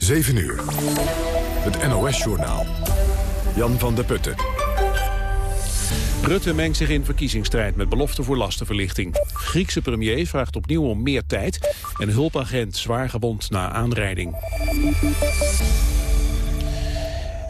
7 uur. Het NOS-journaal. Jan van der Putten. Rutte mengt zich in verkiezingsstrijd met belofte voor lastenverlichting. Griekse premier vraagt opnieuw om meer tijd... en hulpagent zwaar gewond na aanrijding.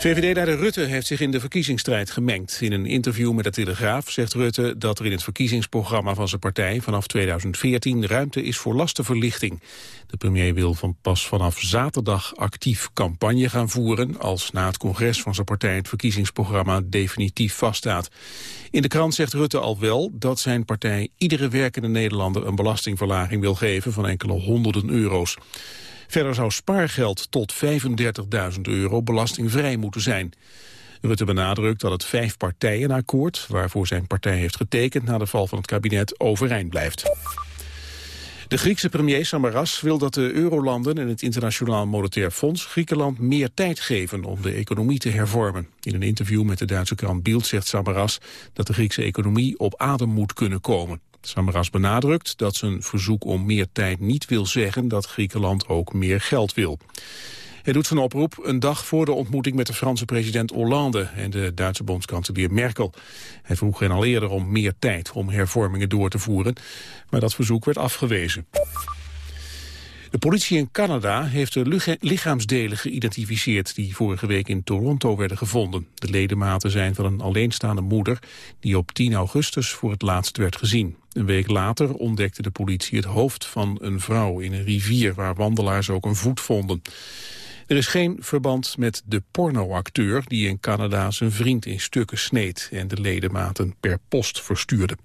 VVD-leider Rutte heeft zich in de verkiezingsstrijd gemengd. In een interview met de Telegraaf zegt Rutte dat er in het verkiezingsprogramma van zijn partij vanaf 2014 ruimte is voor lastenverlichting. De premier wil van pas vanaf zaterdag actief campagne gaan voeren als na het congres van zijn partij het verkiezingsprogramma definitief vaststaat. In de krant zegt Rutte al wel dat zijn partij iedere werkende Nederlander een belastingverlaging wil geven van enkele honderden euro's. Verder zou spaargeld tot 35.000 euro belastingvrij moeten zijn. Rutte benadrukt dat het vijf partijenakkoord, waarvoor zijn partij heeft getekend na de val van het kabinet, overeind blijft. De Griekse premier Samaras wil dat de eurolanden en het Internationaal Monetair Fonds Griekenland meer tijd geven om de economie te hervormen. In een interview met de Duitse krant Bild zegt Samaras dat de Griekse economie op adem moet kunnen komen. Samaras benadrukt dat zijn verzoek om meer tijd niet wil zeggen dat Griekenland ook meer geld wil. Hij doet zijn oproep een dag voor de ontmoeting met de Franse president Hollande en de Duitse bondskanselier Merkel. Hij vroeg hen al eerder om meer tijd om hervormingen door te voeren, maar dat verzoek werd afgewezen. De politie in Canada heeft de lichaamsdelen geïdentificeerd die vorige week in Toronto werden gevonden. De ledematen zijn van een alleenstaande moeder die op 10 augustus voor het laatst werd gezien. Een week later ontdekte de politie het hoofd van een vrouw in een rivier waar wandelaars ook een voet vonden. Er is geen verband met de pornoacteur die in Canada zijn vriend in stukken sneed en de ledematen per post verstuurde.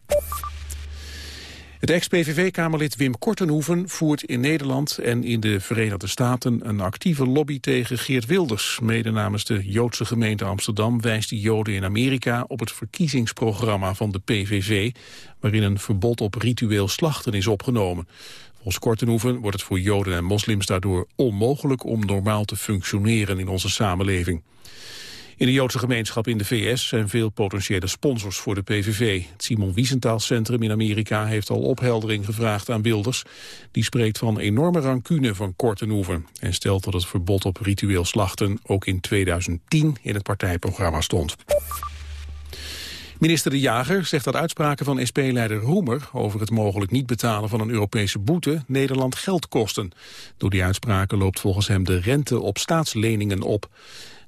Het ex-PVV-kamerlid Wim Kortenhoeven voert in Nederland en in de Verenigde Staten een actieve lobby tegen Geert Wilders. Mede namens de Joodse gemeente Amsterdam wijst de Joden in Amerika op het verkiezingsprogramma van de PVV, waarin een verbod op ritueel slachten is opgenomen. Volgens Kortenhoeven wordt het voor Joden en moslims daardoor onmogelijk om normaal te functioneren in onze samenleving. In de Joodse gemeenschap in de VS zijn veel potentiële sponsors voor de PVV. Het Simon Wiesenthal Centrum in Amerika heeft al opheldering gevraagd aan Wilders. Die spreekt van enorme rancune van Kortenhoeven... en stelt dat het verbod op ritueel slachten ook in 2010 in het partijprogramma stond. Minister De Jager zegt dat uitspraken van SP-leider Roemer over het mogelijk niet betalen van een Europese boete Nederland geld kosten. Door die uitspraken loopt volgens hem de rente op staatsleningen op.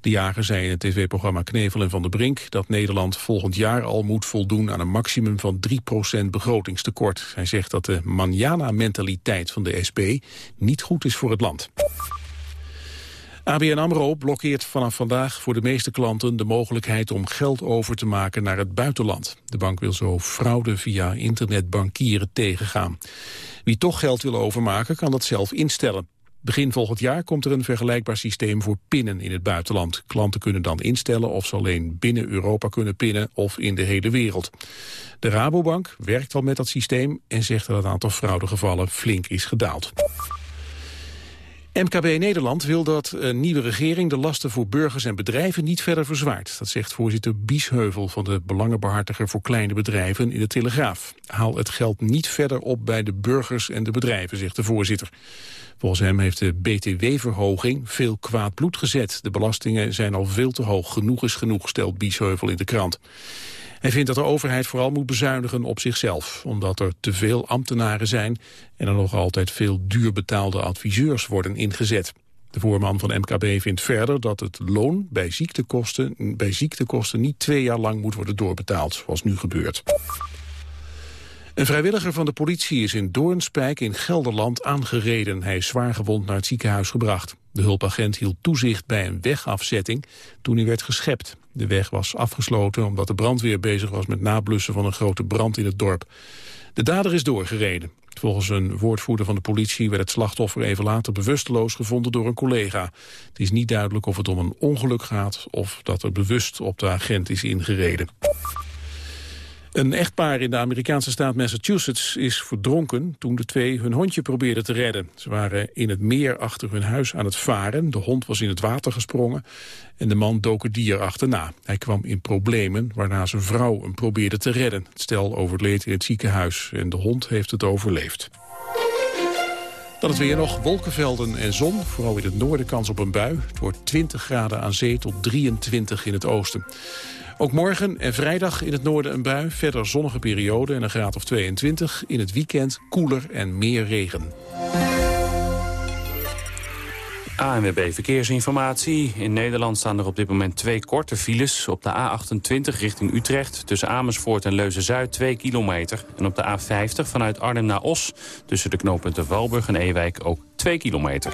De jager zei in het tv-programma Knevel en Van der Brink dat Nederland volgend jaar al moet voldoen aan een maximum van 3% begrotingstekort. Hij zegt dat de manjana-mentaliteit van de SP niet goed is voor het land. ABN AMRO blokkeert vanaf vandaag voor de meeste klanten de mogelijkheid om geld over te maken naar het buitenland. De bank wil zo fraude via internetbankieren tegengaan. Wie toch geld wil overmaken kan dat zelf instellen. Begin volgend jaar komt er een vergelijkbaar systeem voor pinnen in het buitenland. Klanten kunnen dan instellen of ze alleen binnen Europa kunnen pinnen of in de hele wereld. De Rabobank werkt al met dat systeem en zegt dat het aantal fraudegevallen flink is gedaald. MKB Nederland wil dat een nieuwe regering de lasten voor burgers en bedrijven niet verder verzwaart. Dat zegt voorzitter Biesheuvel van de Belangenbehartiger voor Kleine Bedrijven in de Telegraaf. Haal het geld niet verder op bij de burgers en de bedrijven, zegt de voorzitter. Volgens hem heeft de BTW-verhoging veel kwaad bloed gezet. De belastingen zijn al veel te hoog. Genoeg is genoeg, stelt Biesheuvel in de krant. Hij vindt dat de overheid vooral moet bezuinigen op zichzelf, omdat er te veel ambtenaren zijn en er nog altijd veel duur betaalde adviseurs worden ingezet. De voorman van MKB vindt verder dat het loon bij ziektekosten, bij ziektekosten niet twee jaar lang moet worden doorbetaald, zoals nu gebeurt. Een vrijwilliger van de politie is in Doornspijk in Gelderland aangereden. Hij is zwaar gewond naar het ziekenhuis gebracht. De hulpagent hield toezicht bij een wegafzetting toen hij werd geschept. De weg was afgesloten omdat de brandweer bezig was met nablussen van een grote brand in het dorp. De dader is doorgereden. Volgens een woordvoerder van de politie werd het slachtoffer even later bewusteloos gevonden door een collega. Het is niet duidelijk of het om een ongeluk gaat of dat er bewust op de agent is ingereden. Een echtpaar in de Amerikaanse staat Massachusetts is verdronken toen de twee hun hondje probeerden te redden. Ze waren in het meer achter hun huis aan het varen. De hond was in het water gesprongen en de man dook het dier achterna. Hij kwam in problemen waarna zijn vrouw hem probeerde te redden. Het stel overleed in het ziekenhuis en de hond heeft het overleefd. Dan het weer nog wolkenvelden en zon. Vooral in het noorden kans op een bui. Het wordt 20 graden aan zee tot 23 in het oosten. Ook morgen en vrijdag in het noorden een bui. Verder zonnige periode en een graad of 22. In het weekend koeler en meer regen. ANWB Verkeersinformatie. In Nederland staan er op dit moment twee korte files. Op de A28 richting Utrecht tussen Amersfoort en Leuzen-Zuid 2 kilometer. En op de A50 vanuit Arnhem naar Os tussen de knooppunten Walburg en Ewijk ook 2 kilometer.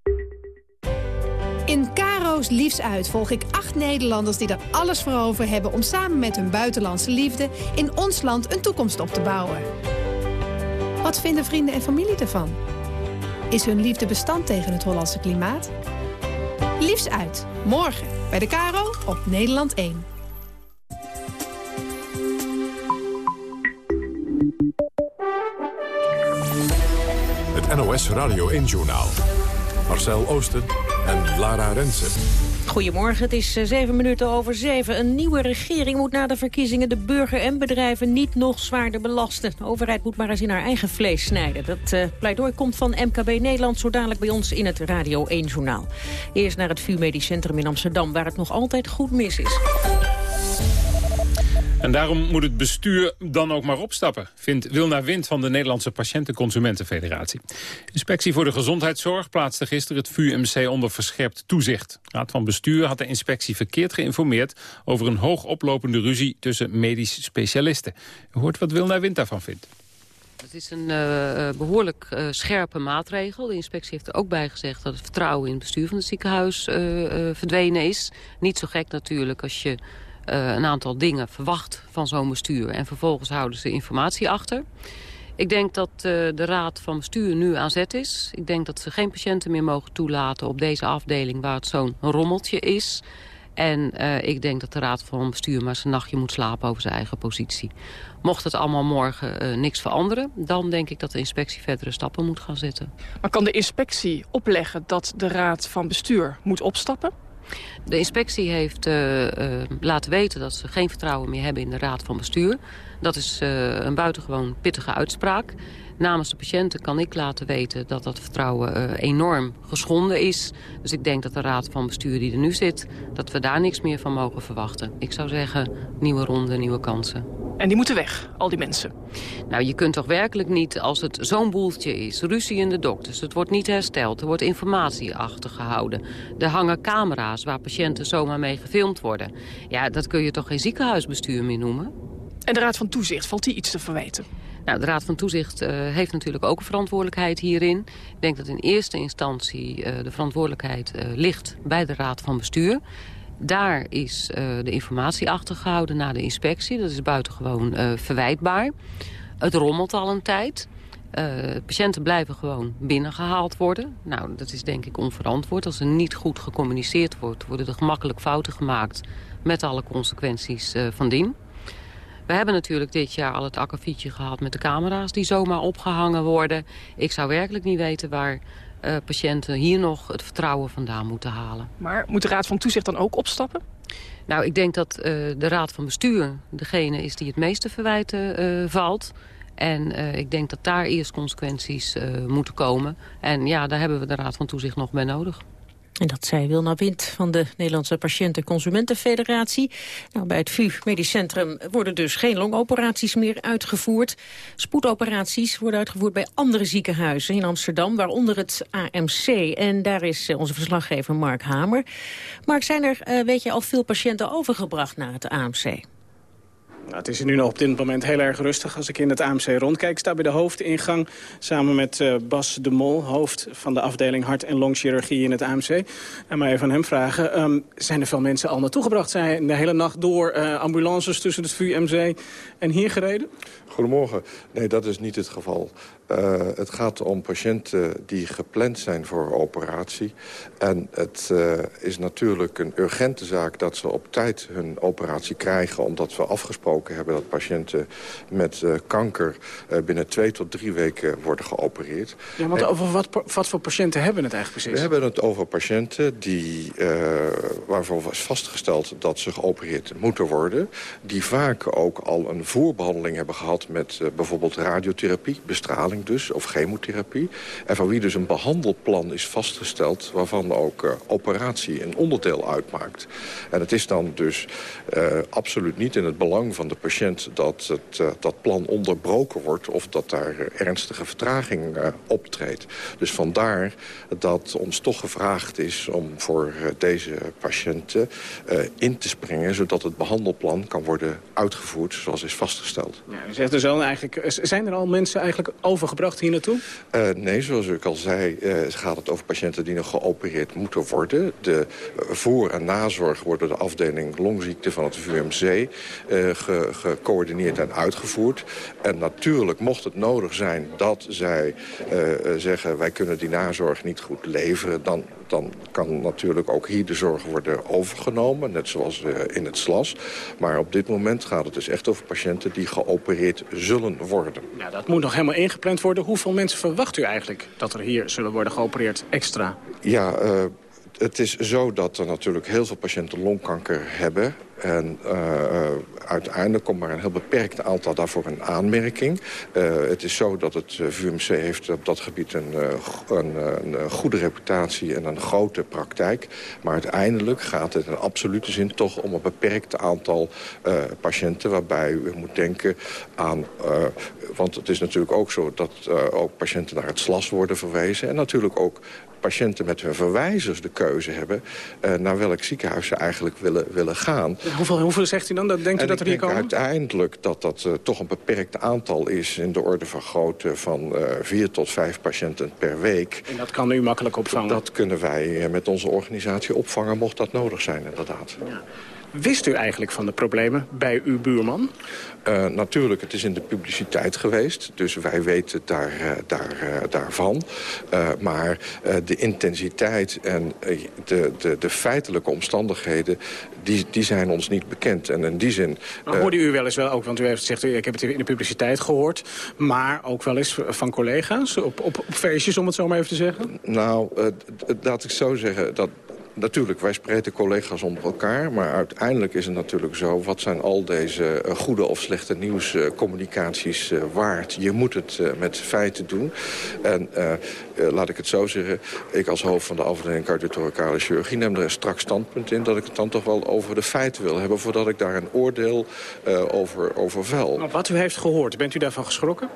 In Karo's Liefs Uit volg ik acht Nederlanders die er alles voor over hebben... om samen met hun buitenlandse liefde in ons land een toekomst op te bouwen. Wat vinden vrienden en familie ervan? Is hun liefde bestand tegen het Hollandse klimaat? Liefs Uit, morgen bij de Caro op Nederland 1. Het NOS Radio 1-journaal. Marcel Oosten en Lara Rensen. Goedemorgen, het is eh, zeven minuten over zeven. Een nieuwe regering moet na de verkiezingen de burger en bedrijven niet nog zwaarder belasten. De overheid moet maar eens in haar eigen vlees snijden. Dat uh, pleidooi komt van MKB Nederland zo dadelijk bij ons in het Radio 1-journaal. Eerst naar het VU Medisch Centrum in Amsterdam, waar het nog altijd goed mis is. En daarom moet het bestuur dan ook maar opstappen, vindt Wilna Wind van de Nederlandse Patiëntenconsumentenfederatie. Inspectie voor de Gezondheidszorg plaatste gisteren het VUMC onder verscherpt toezicht. Raad van Bestuur had de inspectie verkeerd geïnformeerd over een hoog oplopende ruzie tussen medisch specialisten. Hoort wat Wilna Wind daarvan vindt. Het is een uh, behoorlijk uh, scherpe maatregel. De inspectie heeft er ook bij gezegd dat het vertrouwen in het bestuur van het ziekenhuis verdwenen is. Niet zo gek natuurlijk als je een aantal dingen verwacht van zo'n bestuur. En vervolgens houden ze informatie achter. Ik denk dat uh, de raad van bestuur nu aan zet is. Ik denk dat ze geen patiënten meer mogen toelaten op deze afdeling waar het zo'n rommeltje is. En uh, ik denk dat de raad van bestuur maar zijn nachtje moet slapen over zijn eigen positie. Mocht het allemaal morgen niks veranderen, dan denk ik dat de inspectie verdere stappen moet gaan zetten. Maar kan de inspectie opleggen dat de raad van bestuur moet opstappen? De inspectie heeft uh, uh, laten weten dat ze geen vertrouwen meer hebben in de raad van bestuur. Dat is uh, een buitengewoon pittige uitspraak. Namens de patiënten kan ik laten weten dat dat vertrouwen enorm geschonden is. Dus ik denk dat de raad van bestuur die er nu zit, dat we daar niks meer van mogen verwachten. Ik zou zeggen, nieuwe ronde, nieuwe kansen. En die moeten weg, al die mensen? Nou, je kunt toch werkelijk niet, als het zo'n boeltje is... ruzie in de dokters, het wordt niet hersteld, er wordt informatie achtergehouden. Er hangen camera's waar patiënten zomaar mee gefilmd worden. Ja, dat kun je toch geen ziekenhuisbestuur meer noemen? En de Raad van Toezicht, valt die iets te verwijten? Nou, de Raad van Toezicht uh, heeft natuurlijk ook een verantwoordelijkheid hierin. Ik denk dat in eerste instantie uh, de verantwoordelijkheid uh, ligt bij de Raad van Bestuur. Daar is de informatie achtergehouden na de inspectie. Dat is buitengewoon verwijtbaar. Het rommelt al een tijd. Patiënten blijven gewoon binnengehaald worden. Nou, dat is denk ik onverantwoord. Als er niet goed gecommuniceerd wordt, worden er gemakkelijk fouten gemaakt... met alle consequenties van dien. We hebben natuurlijk dit jaar al het akkefietje gehad met de camera's... die zomaar opgehangen worden. Ik zou werkelijk niet weten waar uh, patiënten hier nog het vertrouwen vandaan moeten halen. Maar moet de Raad van Toezicht dan ook opstappen? Nou, ik denk dat uh, de Raad van Bestuur degene is die het meeste verwijten uh, valt. En ik denk dat daar eerst consequenties moeten komen. En ja, daar hebben we de Raad van Toezicht nog bij nodig. En dat zei Wilna Wind van de Nederlandse Patiënten Consumentenfederatie. Nou, bij het VU Medisch Centrum worden dus geen longoperaties meer uitgevoerd. Spoedoperaties worden uitgevoerd bij andere ziekenhuizen in Amsterdam, waaronder het AMC. En daar is onze verslaggever Mark Hamer. Mark, zijn er, uh, weet je, al veel patiënten overgebracht naar het AMC? Het is nu nog op dit moment heel erg rustig als ik in het AMC rondkijk. Sta bij de hoofdingang samen met uh, Bas de Mol, hoofd van de afdeling hart- en longchirurgie in het AMC. En maar even aan hem vragen, um, zijn er veel mensen al naartoe gebracht? Zijn de hele nacht door uh, ambulances tussen het VUMC en hier gereden? Goedemorgen. Nee, dat is niet het geval. Uh, het gaat om patiënten die gepland zijn voor operatie. En het uh, is natuurlijk een urgente zaak dat ze op tijd hun operatie krijgen... omdat we afgesproken hebben dat patiënten met uh, kanker... binnen twee tot drie weken worden geopereerd. Ja, want over wat, wat, voor patiënten hebben we het eigenlijk precies? We hebben het over patiënten die, waarvoor was vastgesteld dat ze geopereerd moeten worden... die vaak ook al een voorbehandeling hebben gehad met bijvoorbeeld radiotherapie, bestraling dus, of chemotherapie. En van wie dus een behandelplan is vastgesteld... waarvan ook uh, operatie een onderdeel uitmaakt. En het is dan dus uh, absoluut niet in het belang van de patiënt... dat het, uh, dat plan onderbroken wordt of dat daar ernstige vertraging optreedt. Dus vandaar dat ons toch gevraagd is om voor deze patiënten in te springen... zodat het behandelplan kan worden uitgevoerd zoals is vastgesteld. Ja, u zegt dus eigenlijk, zijn er al mensen eigenlijk over gebracht hier naartoe? Uh, nee, zoals ik al zei, uh, gaat het over patiënten die nog geopereerd moeten worden. De voor- en nazorg wordt door de afdeling longziekte van het VUMC ge gecoördineerd en uitgevoerd. En natuurlijk mocht het nodig zijn dat zij zeggen... wij kunnen die nazorg niet goed leveren... dan dan kan natuurlijk ook hier de zorg worden overgenomen. Net zoals in het SLAS. Maar op dit moment gaat het dus echt over patiënten die geopereerd zullen worden. Ja, dat moet nog helemaal ingepland worden. Hoeveel mensen verwacht u eigenlijk dat er hier zullen worden geopereerd extra? Ja, uh, het is zo dat er natuurlijk heel veel patiënten longkanker hebben. En uh, uiteindelijk komt maar een heel beperkt aantal daarvoor een aanmerking. Uh, het is zo dat het VUMC heeft op dat gebied een, een, een, goede reputatie en een grote praktijk. Maar uiteindelijk gaat het in absolute zin toch om een beperkt aantal patiënten... waarbij u moet denken aan... Want het is natuurlijk ook zo dat ook patiënten naar het SLAS worden verwezen... en natuurlijk ook patiënten met hun verwijzers de keuze hebben... Uh, naar welk ziekenhuis ze eigenlijk willen, willen gaan. Hoeveel, hoeveel zegt u dan? Dat denkt u dat er hier komen? uiteindelijk dat dat uh, toch een beperkt aantal is... in de orde van grootte van uh, vier tot vijf patiënten per week. En dat kan u makkelijk opvangen? Dat kunnen wij met onze organisatie opvangen, mocht dat nodig zijn inderdaad. Ja. Wist u eigenlijk van de problemen bij uw buurman? Uh, natuurlijk, het is in de publiciteit geweest. Dus wij weten daar, uh, daar, uh, daarvan. maar de intensiteit en de, de, de feitelijke omstandigheden... Die, die zijn ons niet bekend. En in die zin... Maar hoorde u wel eens wel ook, want u heeft gezegd... ik heb het in de publiciteit gehoord... maar ook wel eens van collega's op, op, op feestjes, om het zo maar even te zeggen? Nou, laat ik zo zeggen... dat Natuurlijk, wij spreken collega's onder elkaar. Maar uiteindelijk is het natuurlijk zo... wat zijn al deze uh, goede of slechte nieuwscommunicaties uh, waard? Je moet het met feiten doen. En laat ik het zo zeggen... ik als hoofd van de afdeling cardiothoracale chirurgie... neem er een strak standpunt in dat ik het dan toch wel over de feiten wil hebben... voordat ik daar een oordeel over, over vel. Maar wat u heeft gehoord, bent u daarvan geschrokken?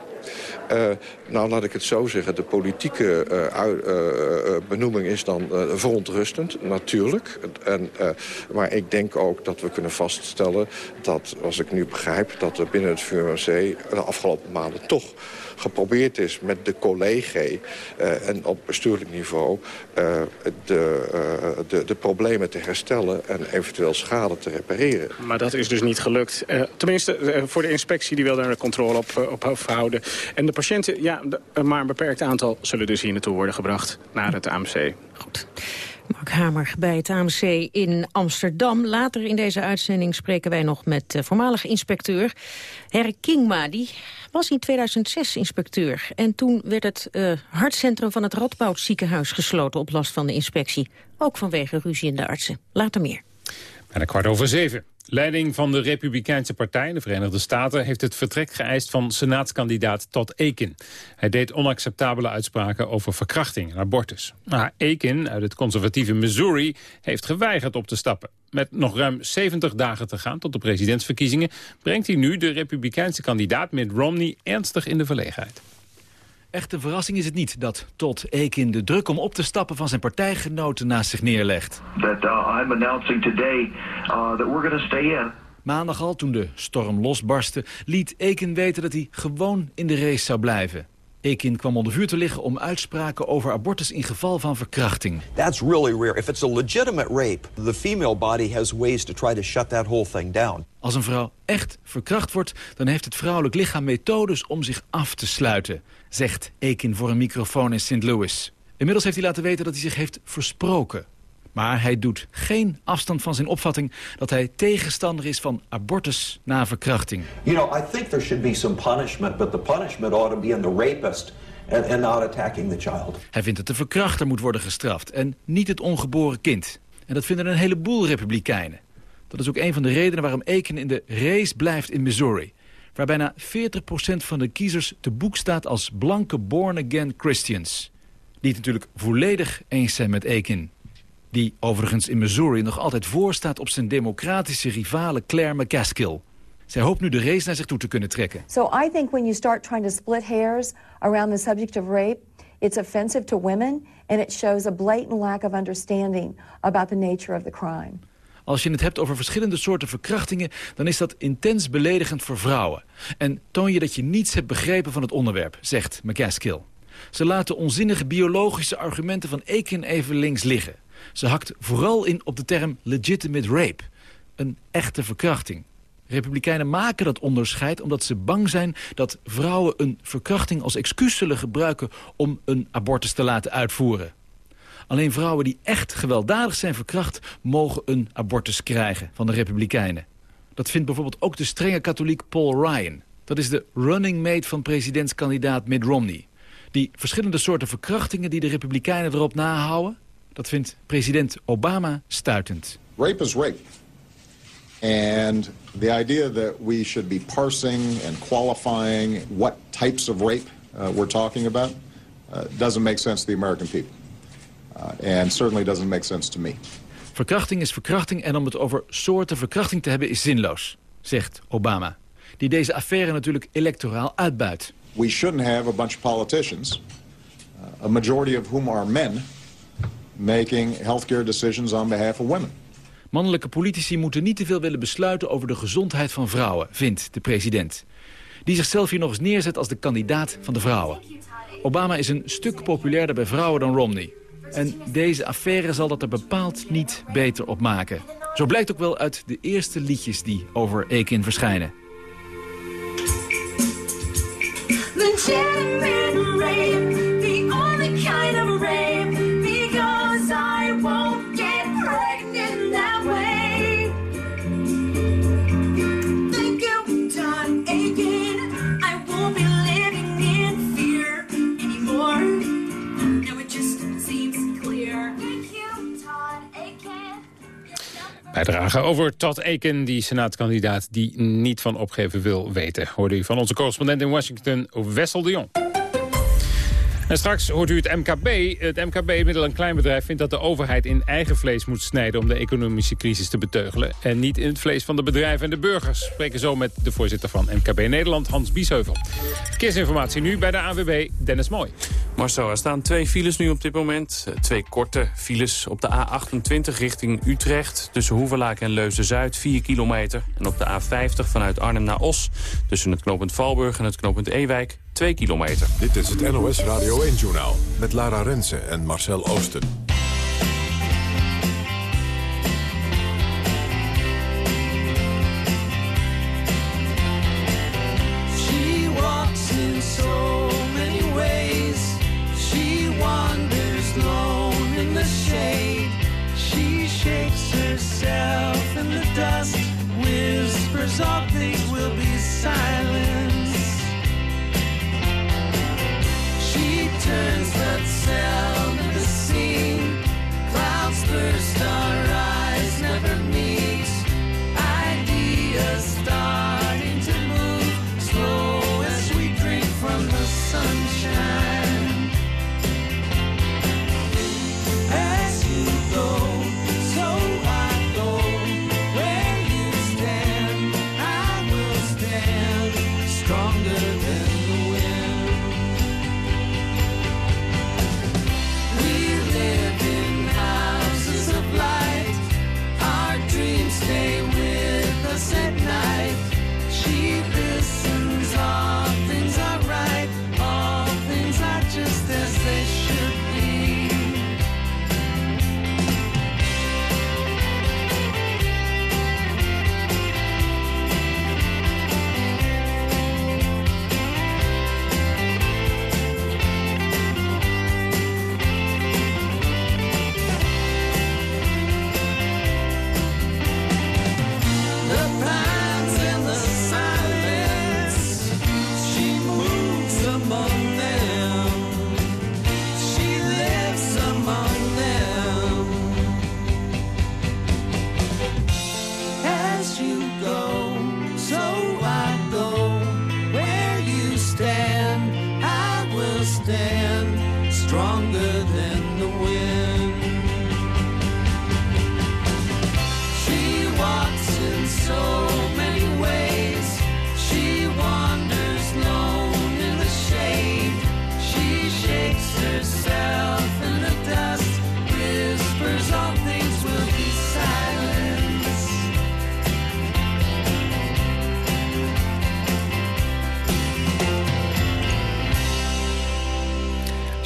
Uh, nou, laat ik het zo zeggen. De politieke uh, uh, benoeming is dan verontrustend, natuurlijk. En, maar ik denk ook dat we kunnen vaststellen dat, als ik nu begrijp... dat er binnen het VUMC de afgelopen maanden toch geprobeerd is met de collega uh, en op bestuurlijk niveau uh, de, uh, de, de problemen te herstellen en eventueel schade te repareren. Maar dat is dus niet gelukt. tenminste, voor de inspectie die wil daar de controle op, op houden. En de patiënten, ja, de, maar een beperkt aantal zullen dus hier naartoe worden gebracht naar het AMC. Goed. Mark Hamer bij het AMC in Amsterdam. Later in deze uitzending spreken wij nog met de voormalige inspecteur Herk Kingma. Die was in 2006 inspecteur. En toen werd het uh, hartcentrum van het Radboud ziekenhuis gesloten op last van de inspectie. Ook vanwege ruzie in de artsen. Later meer. Bijna kwart over zeven. Leiding van de Republikeinse Partij in de Verenigde Staten... heeft het vertrek geëist van senaatskandidaat Todd Akin. Hij deed onacceptabele uitspraken over verkrachting en abortus. Maar Akin uit het conservatieve Missouri heeft geweigerd op te stappen. Met nog ruim 70 dagen te gaan tot de presidentsverkiezingen... brengt hij nu de Republikeinse kandidaat Mitt Romney ernstig in de verlegenheid. Echte verrassing is het niet dat Todd Akin de druk om op te stappen van zijn partijgenoten naast zich neerlegt. That uh, I'm announcing today uh, that we're going to stay in. Maandag al, toen de storm losbarstte, liet Eken weten dat hij gewoon in de race zou blijven. Ekin kwam onder vuur te liggen om uitspraken over abortus in geval van verkrachting. That's really rare. If it's a legitimate rape, the female body has ways to try to shut that whole thing down. Als een vrouw echt verkracht wordt, dan heeft het vrouwelijk lichaam methodes om zich af te sluiten, zegt Ekin voor een microfoon in St. Louis. Inmiddels heeft hij laten weten dat hij zich heeft versproken. Maar hij doet geen afstand van zijn opvatting dat hij tegenstander is van abortus na verkrachting. You know, I think there should be some punishment, but the punishment ought to be in the rapist and, and not attacking the child. Hij vindt dat de verkrachter moet worden gestraft en niet het ongeboren kind. En dat vinden een heleboel republikeinen. Dat is ook een van de redenen waarom Aiken in de race blijft in Missouri. Waar bijna 40% van de kiezers te boek staat als blanke born-again Christians. Die het natuurlijk volledig eens zijn met Aiken die overigens in Missouri nog altijd voorstaat op zijn democratische rivale Claire McCaskill. Zij hoopt nu de race naar zich toe te kunnen trekken. So I think when you start trying to split hairs around the subject of rape, it's offensive to women and it shows a blatant lack of understanding about the nature of the crime. Als je het hebt over verschillende soorten verkrachtingen... dan is dat intens beledigend voor vrouwen. En toon je dat je niets hebt begrepen van het onderwerp, zegt McCaskill. Ze laten onzinnige biologische argumenten van Aiken even links liggen. Ze hakt vooral in op de term legitimate rape. Een echte verkrachting. Republikeinen maken dat onderscheid omdat ze bang zijn dat vrouwen een verkrachting als excuus zullen gebruiken om een abortus te laten uitvoeren. Alleen vrouwen die echt gewelddadig zijn verkracht mogen een abortus krijgen van de Republikeinen. Dat vindt bijvoorbeeld ook de strenge katholiek Paul Ryan. Dat is de running mate van presidentskandidaat Mitt Romney. Die verschillende soorten verkrachtingen die de Republikeinen erop nahouden... Dat vindt president Obama stuitend. Rape is rape. And the idea that we should be parsing and qualifying what types of rape uh, we're talking about uh, doesn't make sense to the American people. Uh, and certainly doesn't make sense to me. Verkrachting is verkrachting en om het over soorten verkrachting te hebben is zinloos, zegt Obama. Die deze affaire natuurlijk electoraal uitbuit. We shouldn't have a bunch of politicians, uh, a majority of whom are men, making healthcare decisions on behalf of women. Mannelijke politici moeten niet te veel willen besluiten over de gezondheid van vrouwen, vindt de president. Die zichzelf hier nog eens neerzet als de kandidaat van de vrouwen. Obama is een stuk populairder bij vrouwen dan Romney. En deze affaire zal dat er bepaald niet beter op maken. Zo blijkt ook wel uit de eerste liedjes die over Ekin verschijnen. Bijdrage over Todd Aiken, die senaatkandidaat die niet van opgeven wil weten. Hoorde u van onze correspondent in Washington, Wessel de Jong. En straks hoort u het MKB. Het MKB, middel een klein bedrijf, vindt dat de overheid in eigen vlees moet snijden... om de economische crisis te beteugelen. En niet in het vlees van de bedrijven en de burgers. We spreken zo met de voorzitter van MKB Nederland, Hans Biesheuvel. Verkeersinformatie nu bij de AWB, Dennis Mooi. Marcel, er staan twee files nu op dit moment. Twee korte files op de A28 richting Utrecht... tussen Hoevelaak en Leuzen-Zuid, 4 kilometer. En op de A50 vanuit Arnhem naar Os... tussen het knooppunt Valburg en het knooppunt Ewijk, 2 kilometer. Dit is het NOS Radio 1-journaal met Lara Rensen en Marcel Oosten. She walks in so many ways. She wanders lone in the shade. She shakes herself in the dust. Whispers all things will be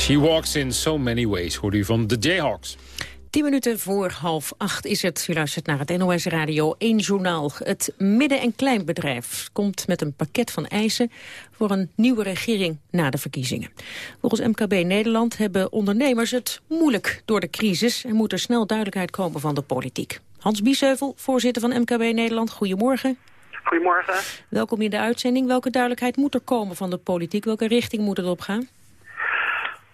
She walks in so many ways, hoorde u van de Jayhawks. Tien minuten voor half acht is het. U luistert naar het NOS Radio 1 Journaal. Het midden- en kleinbedrijf komt met een pakket van eisen... voor een nieuwe regering na de verkiezingen. Volgens MKB Nederland hebben ondernemers het moeilijk door de crisis... en moet er snel duidelijkheid komen van de politiek. Hans Biesheuvel, voorzitter van MKB Nederland, goedemorgen. Goedemorgen. Welkom in de uitzending. Welke duidelijkheid moet er komen van de politiek? Welke richting moet het op gaan?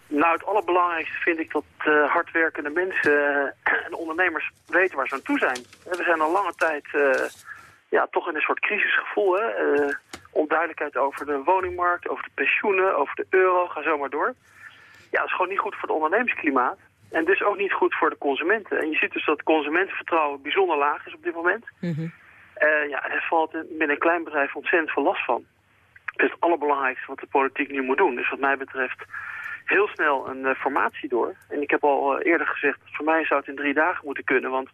Nou, het allerbelangrijkste vind ik dat uh, hardwerkende mensen uh, en ondernemers weten waar ze aan toe zijn. We zijn al lange tijd uh, ja, toch in een soort crisisgevoel. Hè? onduidelijkheid over de woningmarkt, over de pensioenen, over de euro, ga zo maar door. Ja, dat is gewoon niet goed voor het ondernemersklimaat. En dus ook niet goed voor de consumenten. En je ziet dus dat consumentenvertrouwen bijzonder laag is op dit moment. Mm -hmm. ja, er valt met een klein bedrijf ontzettend veel last van. Is het allerbelangrijkste wat de politiek nu moet doen. Dus wat mij betreft heel snel een uh, formatie door. En ik heb al uh, eerder gezegd, voor mij zou het in drie dagen moeten kunnen. Want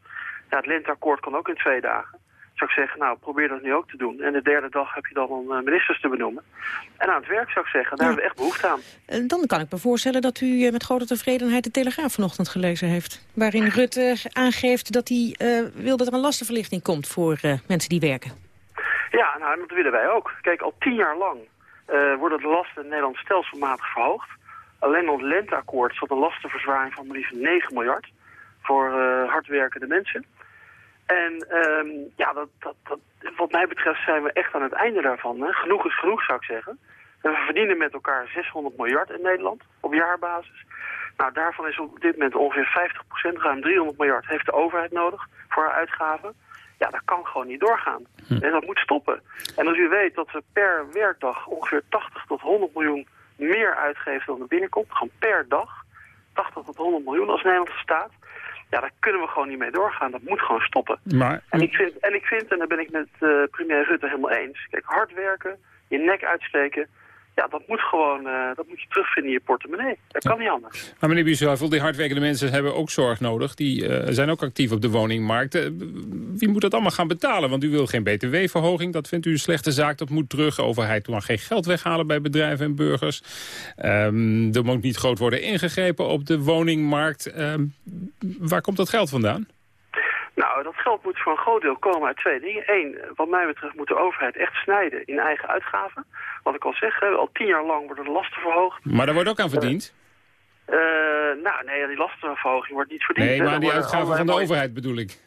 ja, het lenteakkoord kan ook in twee dagen. Zou ik zeggen, nou, probeer dat nu ook te doen. En de derde dag heb je dan om uh, ministers te benoemen. En aan het werk zou ik zeggen, daar ja. hebben we echt behoefte aan. En dan kan ik me voorstellen dat u met grote tevredenheid de Telegraaf vanochtend gelezen heeft. Waarin Rutte aangeeft dat hij wil dat er een lastenverlichting komt voor mensen die werken. Ja, nou, dat willen wij ook. Kijk, al tien jaar lang worden de lasten in Nederland stelselmatig verhoogd. Alleen al het lenteakkoord zat een lastenverzwaring van maar liefst 9 miljard voor uh, hardwerkende mensen. En um, ja, dat, dat, dat, wat mij betreft zijn we echt aan het einde daarvan. Hè. Genoeg is genoeg, zou ik zeggen. En we verdienen met elkaar 600 miljard in Nederland op jaarbasis. Nou, daarvan is op dit moment ongeveer 50%, ruim 300 miljard, heeft de overheid nodig voor haar uitgaven. Ja, dat kan gewoon niet doorgaan. Hm. En dat moet stoppen. En als u weet dat we per werkdag ongeveer 80 tot 100 miljoen meer uitgeven dan er binnenkomt. Gewoon per dag. 80 tot 100 miljoen als Nederlandse staat. Ja, daar kunnen we gewoon niet mee doorgaan. Dat moet gewoon stoppen. Maar... En, ik vind, en ik vind, en daar ben ik met uh, premier Rutte helemaal eens. Kijk, hard werken, je nek uitsteken. Ja, dat moet gewoon, uh, dat moet je terugvinden in je portemonnee. Dat kan niet anders. Maar meneer Bussel, die hardwerkende mensen hebben ook zorg nodig. Die uh, zijn ook actief op de woningmarkt. Uh, wie moet dat allemaal gaan betalen? Want u wil geen btw-verhoging. Dat vindt u een slechte zaak. Dat moet terug. De overheid mag geen geld weghalen bij bedrijven en burgers. Um, er moet niet groot worden ingegrepen op de woningmarkt. Um, waar komt dat geld vandaan? Nou, dat geld moet voor een groot deel komen uit twee dingen. Eén, wat mij betreft moet de overheid echt snijden in eigen uitgaven. Wat ik al zeg, al tien jaar lang worden de lasten verhoogd. Maar daar wordt ook aan verdiend? Uh, uh, nou, nee, die lastenverhoging wordt niet verdiend. Nee, maar die uitgaven van de overheid bedoel ik.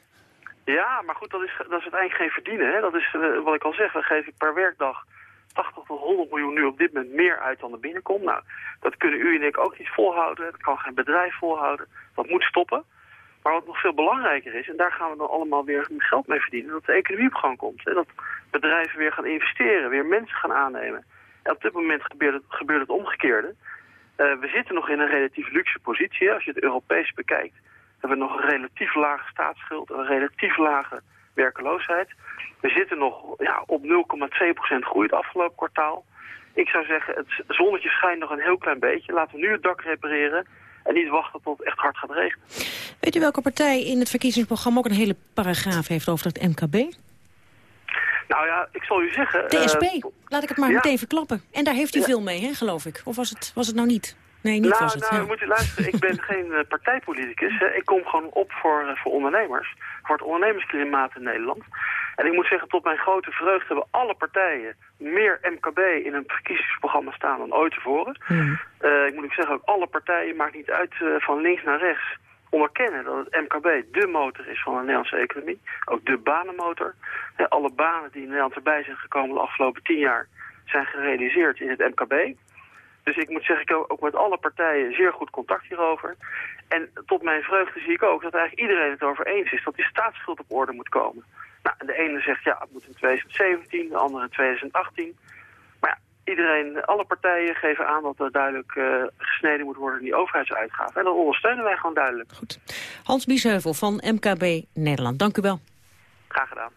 Ja, maar goed, dat is, dat is uiteindelijk geen verdienen. Hè? Dat is uh, wat ik al zeg, we geven per werkdag 80 tot 100 miljoen nu op dit moment meer uit dan er binnenkomt. Nou, dat kunnen u en ik ook niet volhouden. Dat kan geen bedrijf volhouden. Dat moet stoppen. Maar wat nog veel belangrijker is, en daar gaan we dan allemaal weer geld mee verdienen, dat de economie op gang komt. Hè? Dat bedrijven weer gaan investeren, weer mensen gaan aannemen. En op dit moment gebeurt het, gebeurt het omgekeerde. Uh, we zitten nog in een relatief luxe positie. Als je het Europees bekijkt, hebben we nog een relatief lage staatsschuld, een relatief lage werkeloosheid. We zitten nog ja, op 0,2% groei het afgelopen kwartaal. Ik zou zeggen, het zonnetje schijnt nog een heel klein beetje. Laten we nu het dak repareren en niet wachten tot het echt hard gaat regenen. Weet u welke partij in het verkiezingsprogramma ook een hele paragraaf heeft over het MKB? Nou ja, ik zal u zeggen... De SP, uh, laat ik het maar ja. meteen verklappen. En daar heeft u ja. veel mee, hè, geloof ik. Of was het, was het nou niet? Nee, niet nou, was het. Nou, ja. moet u luisteren. ik ben geen uh, partijpoliticus. Hè. Ik kom gewoon op voor, uh, voor ondernemers. Voor het ondernemersklimaat in Nederland. En ik moet zeggen, tot mijn grote vreugde hebben alle partijen meer MKB in een verkiezingsprogramma staan dan ooit tevoren. Mm. Uh, ik moet ook zeggen, ook alle partijen, maakt niet uit uh, van links naar rechts, onderkennen dat het MKB de motor is van de Nederlandse economie. Ook de banenmotor. He, alle banen die in Nederland erbij zijn gekomen de afgelopen tien jaar zijn gerealiseerd in het MKB. Dus ik moet zeggen, ik heb ook met alle partijen zeer goed contact hierover. En tot mijn vreugde zie ik ook dat eigenlijk iedereen het over eens is dat die staatsschuld op orde moet komen. Nou, de ene zegt ja, het moet in 2017, de andere in 2018. Maar ja, iedereen, alle partijen geven aan dat er duidelijk uh, gesneden moet worden in die overheidsuitgaven. En dat ondersteunen wij gewoon duidelijk. Goed. Hans Biesheuvel van MKB Nederland, dank u wel. Graag gedaan.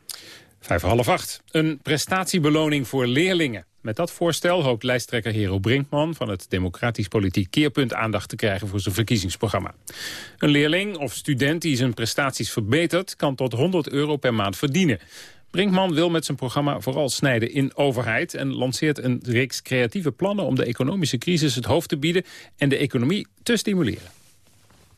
Vijf half acht. Een prestatiebeloning voor leerlingen. Met dat voorstel hoopt lijsttrekker Hero Brinkman van het Democratisch Politiek Keerpunt aandacht te krijgen voor zijn verkiezingsprogramma. Een leerling of student die zijn prestaties verbetert kan tot 100 euro per maand verdienen. Brinkman wil met zijn programma vooral snijden in overheid... en lanceert een reeks creatieve plannen om de economische crisis het hoofd te bieden... en de economie te stimuleren.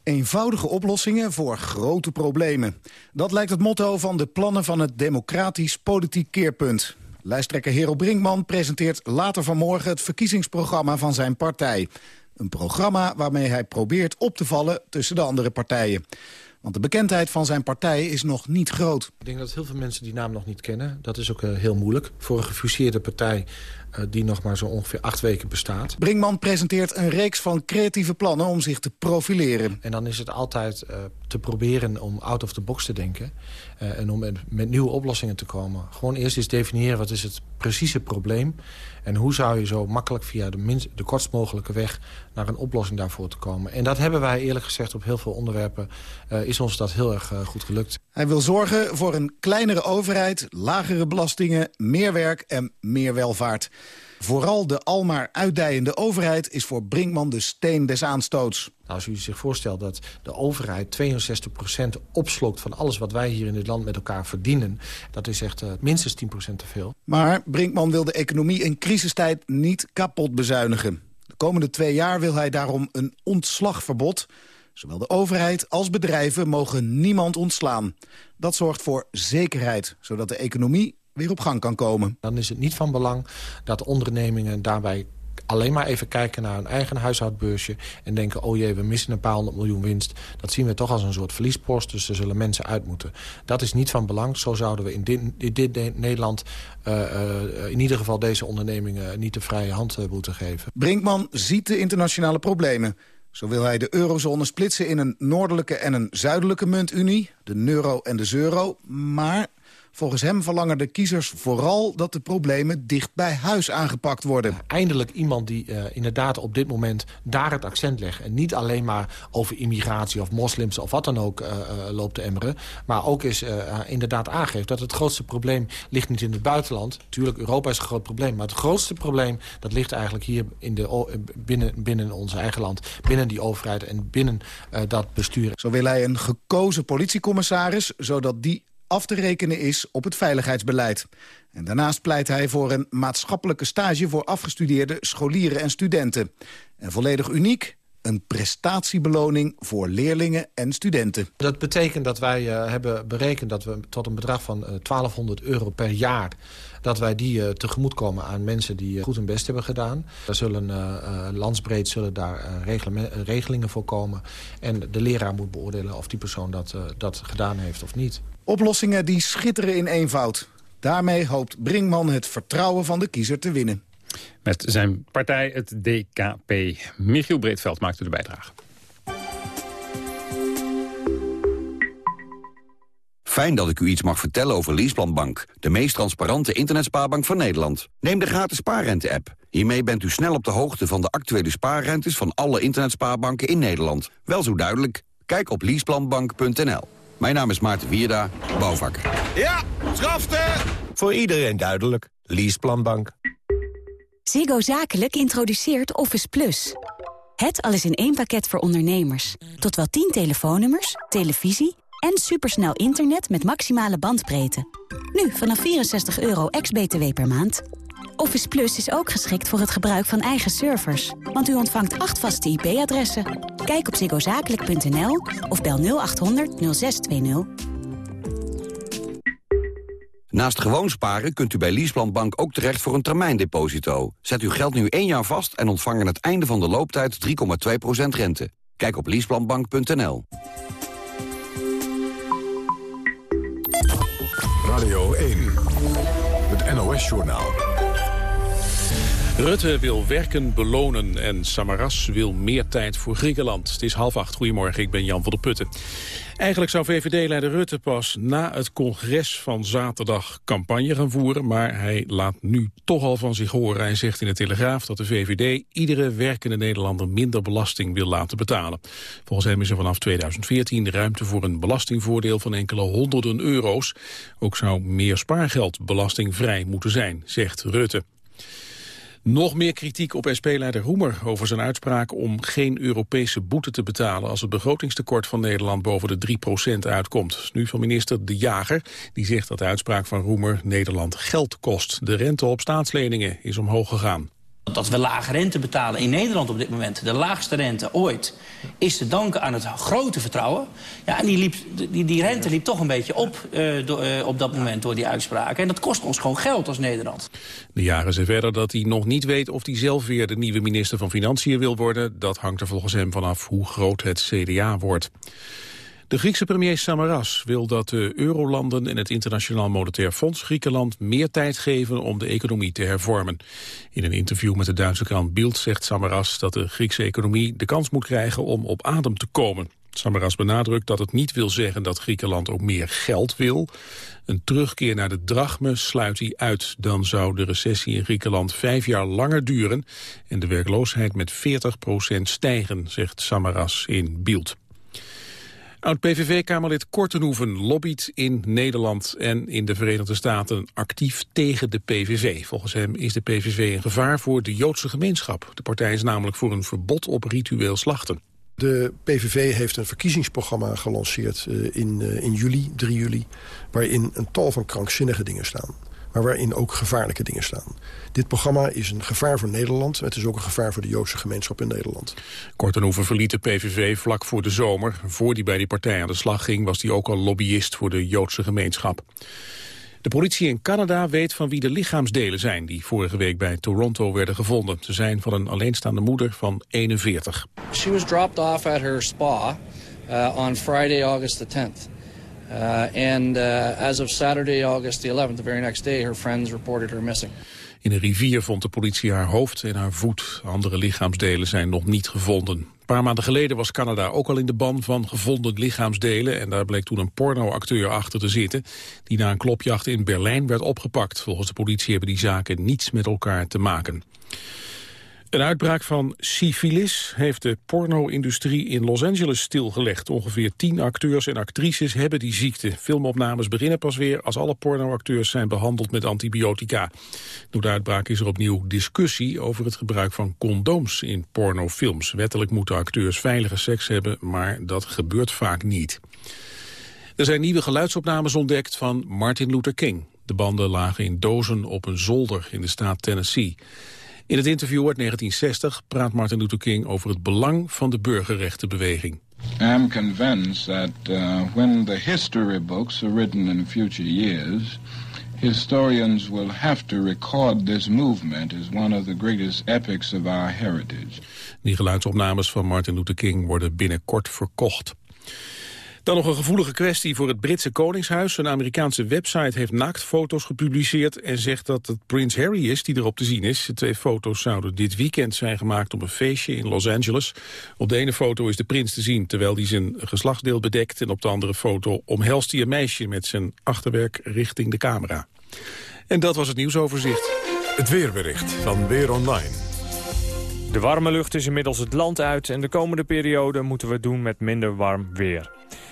Eenvoudige oplossingen voor grote problemen. Dat lijkt het motto van de plannen van het Democratisch Politiek Keerpunt. Lijsttrekker Hero Brinkman presenteert later vanmorgen het verkiezingsprogramma van zijn partij. Een programma waarmee hij probeert op te vallen tussen de andere partijen. Want de bekendheid van zijn partij is nog niet groot. Ik denk dat heel veel mensen die naam nog niet kennen. Dat is ook uh, heel moeilijk voor een gefuseerde partij die nog maar zo ongeveer acht weken bestaat. Brinkman presenteert een reeks van creatieve plannen om zich te profileren. En dan is het altijd uh, te proberen om out of the box te denken. en om met, met, nieuwe oplossingen te komen. Gewoon eerst eens definiëren wat is het precieze probleem. En hoe zou je zo makkelijk via de, minst, de kortst mogelijke weg naar een oplossing daarvoor te komen. En dat hebben wij eerlijk gezegd op heel veel onderwerpen. is ons dat heel erg goed gelukt. Hij wil zorgen voor een kleinere overheid, lagere belastingen, meer werk en meer welvaart. Vooral de almaar uitdijende overheid is voor Brinkman de steen des aanstoots. Nou, als u zich voorstelt dat de overheid 62% opslokt van alles wat wij hier in dit land met elkaar verdienen... dat is echt uh, minstens 10% te veel. Maar Brinkman wil de economie in crisistijd niet kapot bezuinigen. De komende twee jaar wil hij daarom een ontslagverbod... Zowel de overheid als bedrijven mogen niemand ontslaan. Dat zorgt voor zekerheid, zodat de economie weer op gang kan komen. Dan is het niet van belang dat ondernemingen daarbij alleen maar even kijken naar hun eigen huishoudbeursje... en denken, oh jee, we missen een paar honderd miljoen winst. Dat zien we toch als een soort verliespost, dus er zullen mensen uit moeten. Dat is niet van belang. Zo zouden we in dit, in dit Nederland uh, uh, in ieder geval deze ondernemingen... niet de vrije hand uh, moeten geven. Brinkman ziet de internationale problemen. Zo wil hij de eurozone splitsen in een noordelijke en een zuidelijke muntunie. De euro en de euro. Maar Volgens hem verlangen de kiezers vooral dat de problemen dicht bij huis aangepakt worden. Eindelijk iemand die uh, inderdaad op dit moment daar het accent legt. En niet alleen maar over immigratie of moslims of wat dan ook uh, uh, loopt te emmeren. Maar ook is inderdaad aangeeft dat het grootste probleem ligt niet in het buitenland. Tuurlijk, Europa is een groot probleem. Maar het grootste probleem dat ligt eigenlijk hier in de, binnen, binnen ons eigen land. Binnen die overheid en binnen dat bestuur. Zo wil hij een gekozen politiecommissaris, zodat die af te rekenen is op het veiligheidsbeleid. En daarnaast pleit hij voor een maatschappelijke stage voor afgestudeerde scholieren en studenten. En volledig uniek, een prestatiebeloning voor leerlingen en studenten. Dat betekent dat wij uh, hebben berekend dat we tot een bedrag van uh, 1200 euro per jaar... dat wij die uh, tegemoet komen aan mensen die goed hun best hebben gedaan. Er zullen landsbreed zullen daar regelingen voor komen. En de leraar moet beoordelen of die persoon dat, dat gedaan heeft of niet. Oplossingen die schitteren in eenvoud. Daarmee hoopt Brinkman het vertrouwen van de kiezer te winnen. Met zijn partij, het DKP. Michiel Breedveld maakte de bijdrage. Fijn dat ik u iets mag vertellen over Leaseplanbank, de meest transparante internetspaarbank van Nederland. Neem de gratis spaarrente-app. Hiermee bent u snel op de hoogte van de actuele spaarrentes van alle internetspaarbanken in Nederland. Wel zo duidelijk, kijk op leaseplanbank.nl. Mijn naam is Maarten Wierda, bouwvakker. Ja, schafte! Voor iedereen duidelijk. Leaseplanbank. Ziggo Zakelijk introduceert Office Plus. Het alles in één pakket voor ondernemers. Tot wel 10 telefoonnummers, televisie en supersnel internet met maximale bandbreedte. Nu vanaf 64 euro ex-BTW per maand. Office Plus is ook geschikt voor het gebruik van eigen servers. Want u ontvangt acht vaste IP-adressen. Kijk op ziggozakelijk.nl of bel 0800 0620. Naast gewoon sparen kunt u bij Leaseplanbank ook terecht voor een termijndeposito. Zet uw geld nu één jaar vast en ontvang aan het einde van de looptijd 3,2% rente. Kijk op leaseplanbank.nl. Radio 1, het NOS-journaal. Rutte wil werken belonen en Samaras wil meer tijd voor Griekenland. Het is half acht. Goedemorgen, ik ben Jan van der Putten. Eigenlijk zou VVD-leider Rutte pas na het congres van zaterdag campagne gaan voeren, maar hij laat nu toch al van zich horen. Hij zegt in de Telegraaf dat de VVD iedere werkende Nederlander minder belasting wil laten betalen. Volgens hem is er vanaf 2014 ruimte voor een belastingvoordeel van enkele honderden euro's. Ook zou meer spaargeld belastingvrij moeten zijn, zegt Rutte. Nog meer kritiek op SP-leider Roemer over zijn uitspraak om geen Europese boete te betalen als het begrotingstekort van Nederland boven de 3% uitkomt. Nu van minister De Jager, die zegt dat de uitspraak van Roemer Nederland geld kost. De rente op staatsleningen is omhoog gegaan. Dat we lage rente betalen in Nederland op dit moment, de laagste rente ooit, is te danken aan het grote vertrouwen. Ja, en die, die, die rente liep toch een beetje op do, uh, op dat moment door die uitspraken. En dat kost ons gewoon geld als Nederland. De jaren zei verder dat hij nog niet weet of hij zelf weer de nieuwe minister van Financiën wil worden. Dat hangt er volgens hem vanaf hoe groot het CDA wordt. De Griekse premier Samaras wil dat de eurolanden en het Internationaal Monetair Fonds Griekenland meer tijd geven om de economie te hervormen. In een interview met de Duitse krant Bild zegt Samaras dat de Griekse economie de kans moet krijgen om op adem te komen. Samaras benadrukt dat het niet wil zeggen dat Griekenland ook meer geld wil. Een terugkeer naar de drachme sluit hij uit. Dan zou de recessie in Griekenland vijf jaar langer duren... en de werkloosheid met 40% stijgen, zegt Samaras in Bild. Oud-PVV-kamerlid Kortenhoeven lobbyt in Nederland en in de Verenigde Staten actief tegen de PVV. Volgens hem is de PVV een gevaar voor de Joodse gemeenschap. De partij is namelijk voor een verbod op ritueel slachten. De PVV heeft een verkiezingsprogramma gelanceerd uh, in, uh, in juli, 3 juli... waarin een tal van krankzinnige dingen staan maar waarin ook gevaarlijke dingen staan. Dit programma is een gevaar voor Nederland. Het is ook een gevaar voor de Joodse gemeenschap in Nederland. Kortenhoeven verliet de PVV vlak voor de zomer. Voor hij bij die partij aan de slag ging... was hij ook al lobbyist voor de Joodse gemeenschap. De politie in Canada weet van wie de lichaamsdelen zijn... die vorige week bij Toronto werden gevonden. Ze zijn van een alleenstaande moeder van 41. She was dropped off at her spa uh, on Friday, August the 10th. Uh, and uh, as of Saturday, August the 11th, the very next day, her friends reported her missing. In een rivier vond de politie haar hoofd en haar voet. Andere lichaamsdelen zijn nog niet gevonden. Een paar maanden geleden was Canada ook al in de ban van gevonden lichaamsdelen. En daar bleek toen een pornoacteur achter te zitten... die na een klopjacht in Berlijn werd opgepakt. Volgens de politie hebben die zaken niets met elkaar te maken. Een uitbraak van syfilis heeft de porno-industrie in Los Angeles stilgelegd. Ongeveer tien acteurs en actrices hebben die ziekte. Filmopnames beginnen pas weer als alle pornoacteurs zijn behandeld met antibiotica. Door de uitbraak is er opnieuw discussie over het gebruik van condooms in pornofilms. Wettelijk moeten acteurs veilige seks hebben, maar dat gebeurt vaak niet. Er zijn nieuwe geluidsopnames ontdekt van Martin Luther King. De banden lagen in dozen op een zolder in de staat Tennessee. In het interview uit 1960 praat Martin Luther King over het belang van de burgerrechtenbeweging. I'm convinced that uh, when the history books are written in future years, historians will have to record this movement as one of the greatest epics of our heritage. Die geluidsopnames van Martin Luther King worden binnenkort verkocht. Dan nog een gevoelige kwestie voor het Britse Koningshuis. Een Amerikaanse website heeft naaktfoto's gepubliceerd... en zegt dat het Prins Harry is die erop te zien is. De twee foto's zouden dit weekend zijn gemaakt op een feestje in Los Angeles. Op de ene foto is de prins te zien terwijl hij zijn geslachtsdeel bedekt... en op de andere foto omhelst hij een meisje met zijn achterwerk richting de camera. En dat was het nieuwsoverzicht. Het weerbericht van Weer Online. De warme lucht is inmiddels het land uit en de komende periode moeten we het doen met minder warm weer.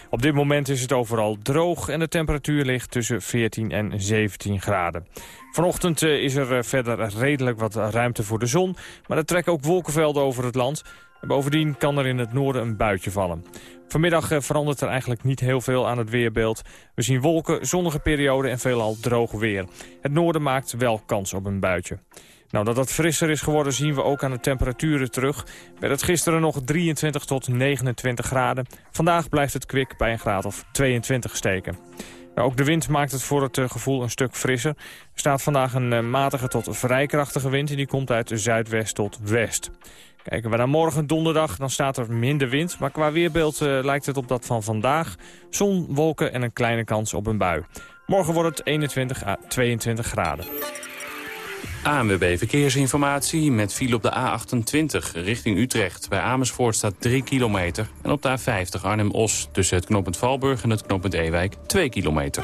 Op dit moment is het overal droog en de temperatuur ligt tussen 14 en 17 graden. Vanochtend eh, is er eh, verder redelijk wat ruimte voor de zon, maar er trekken ook wolkenvelden over het land. Bovendien kan er in het noorden een buitje vallen. Vanmiddag eh, verandert er eigenlijk niet heel veel aan het weerbeeld. We zien wolken, zonnige perioden en veelal droog weer. Het noorden maakt wel kans op een buitje. Nou, dat het frisser is geworden zien we ook aan de temperaturen terug. Werd het gisteren nog 23 tot 29 graden. Vandaag blijft het kwik bij een graad of 22 steken. Nou, ook de wind maakt het voor het uh, gevoel een stuk frisser. Er staat vandaag een uh, matige tot vrij krachtige wind... en die komt uit zuidwest tot west. Kijken we naar morgen donderdag, dan staat er minder wind. Maar qua weerbeeld uh, lijkt het op dat van vandaag. Zon, wolken en een kleine kans op een bui. Morgen wordt het 21 à 22 graden. ANWB Verkeersinformatie met file op de A28 richting Utrecht. Bij Amersfoort staat 3 kilometer. En op de A50 Arnhem-Os tussen het knooppunt Valburg en het knooppunt Ewijk 2 kilometer.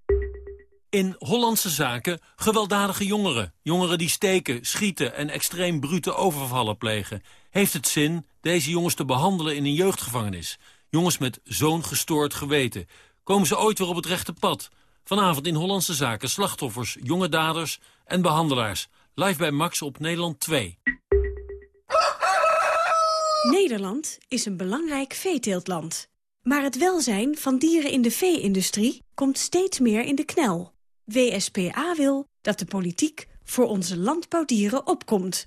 In Hollandse zaken gewelddadige jongeren. Jongeren die steken, schieten en extreem brute overvallen plegen. Heeft het zin deze jongens te behandelen in een jeugdgevangenis? Jongens met zo'n gestoord geweten. Komen ze ooit weer op het rechte pad? Vanavond in Hollandse zaken slachtoffers, jonge daders en behandelaars. Live bij Max op Nederland 2. Nederland is een belangrijk veeteeltland. Maar het welzijn van dieren in de vee-industrie komt steeds meer in de knel. WSPA wil dat de politiek voor onze landbouwdieren opkomt.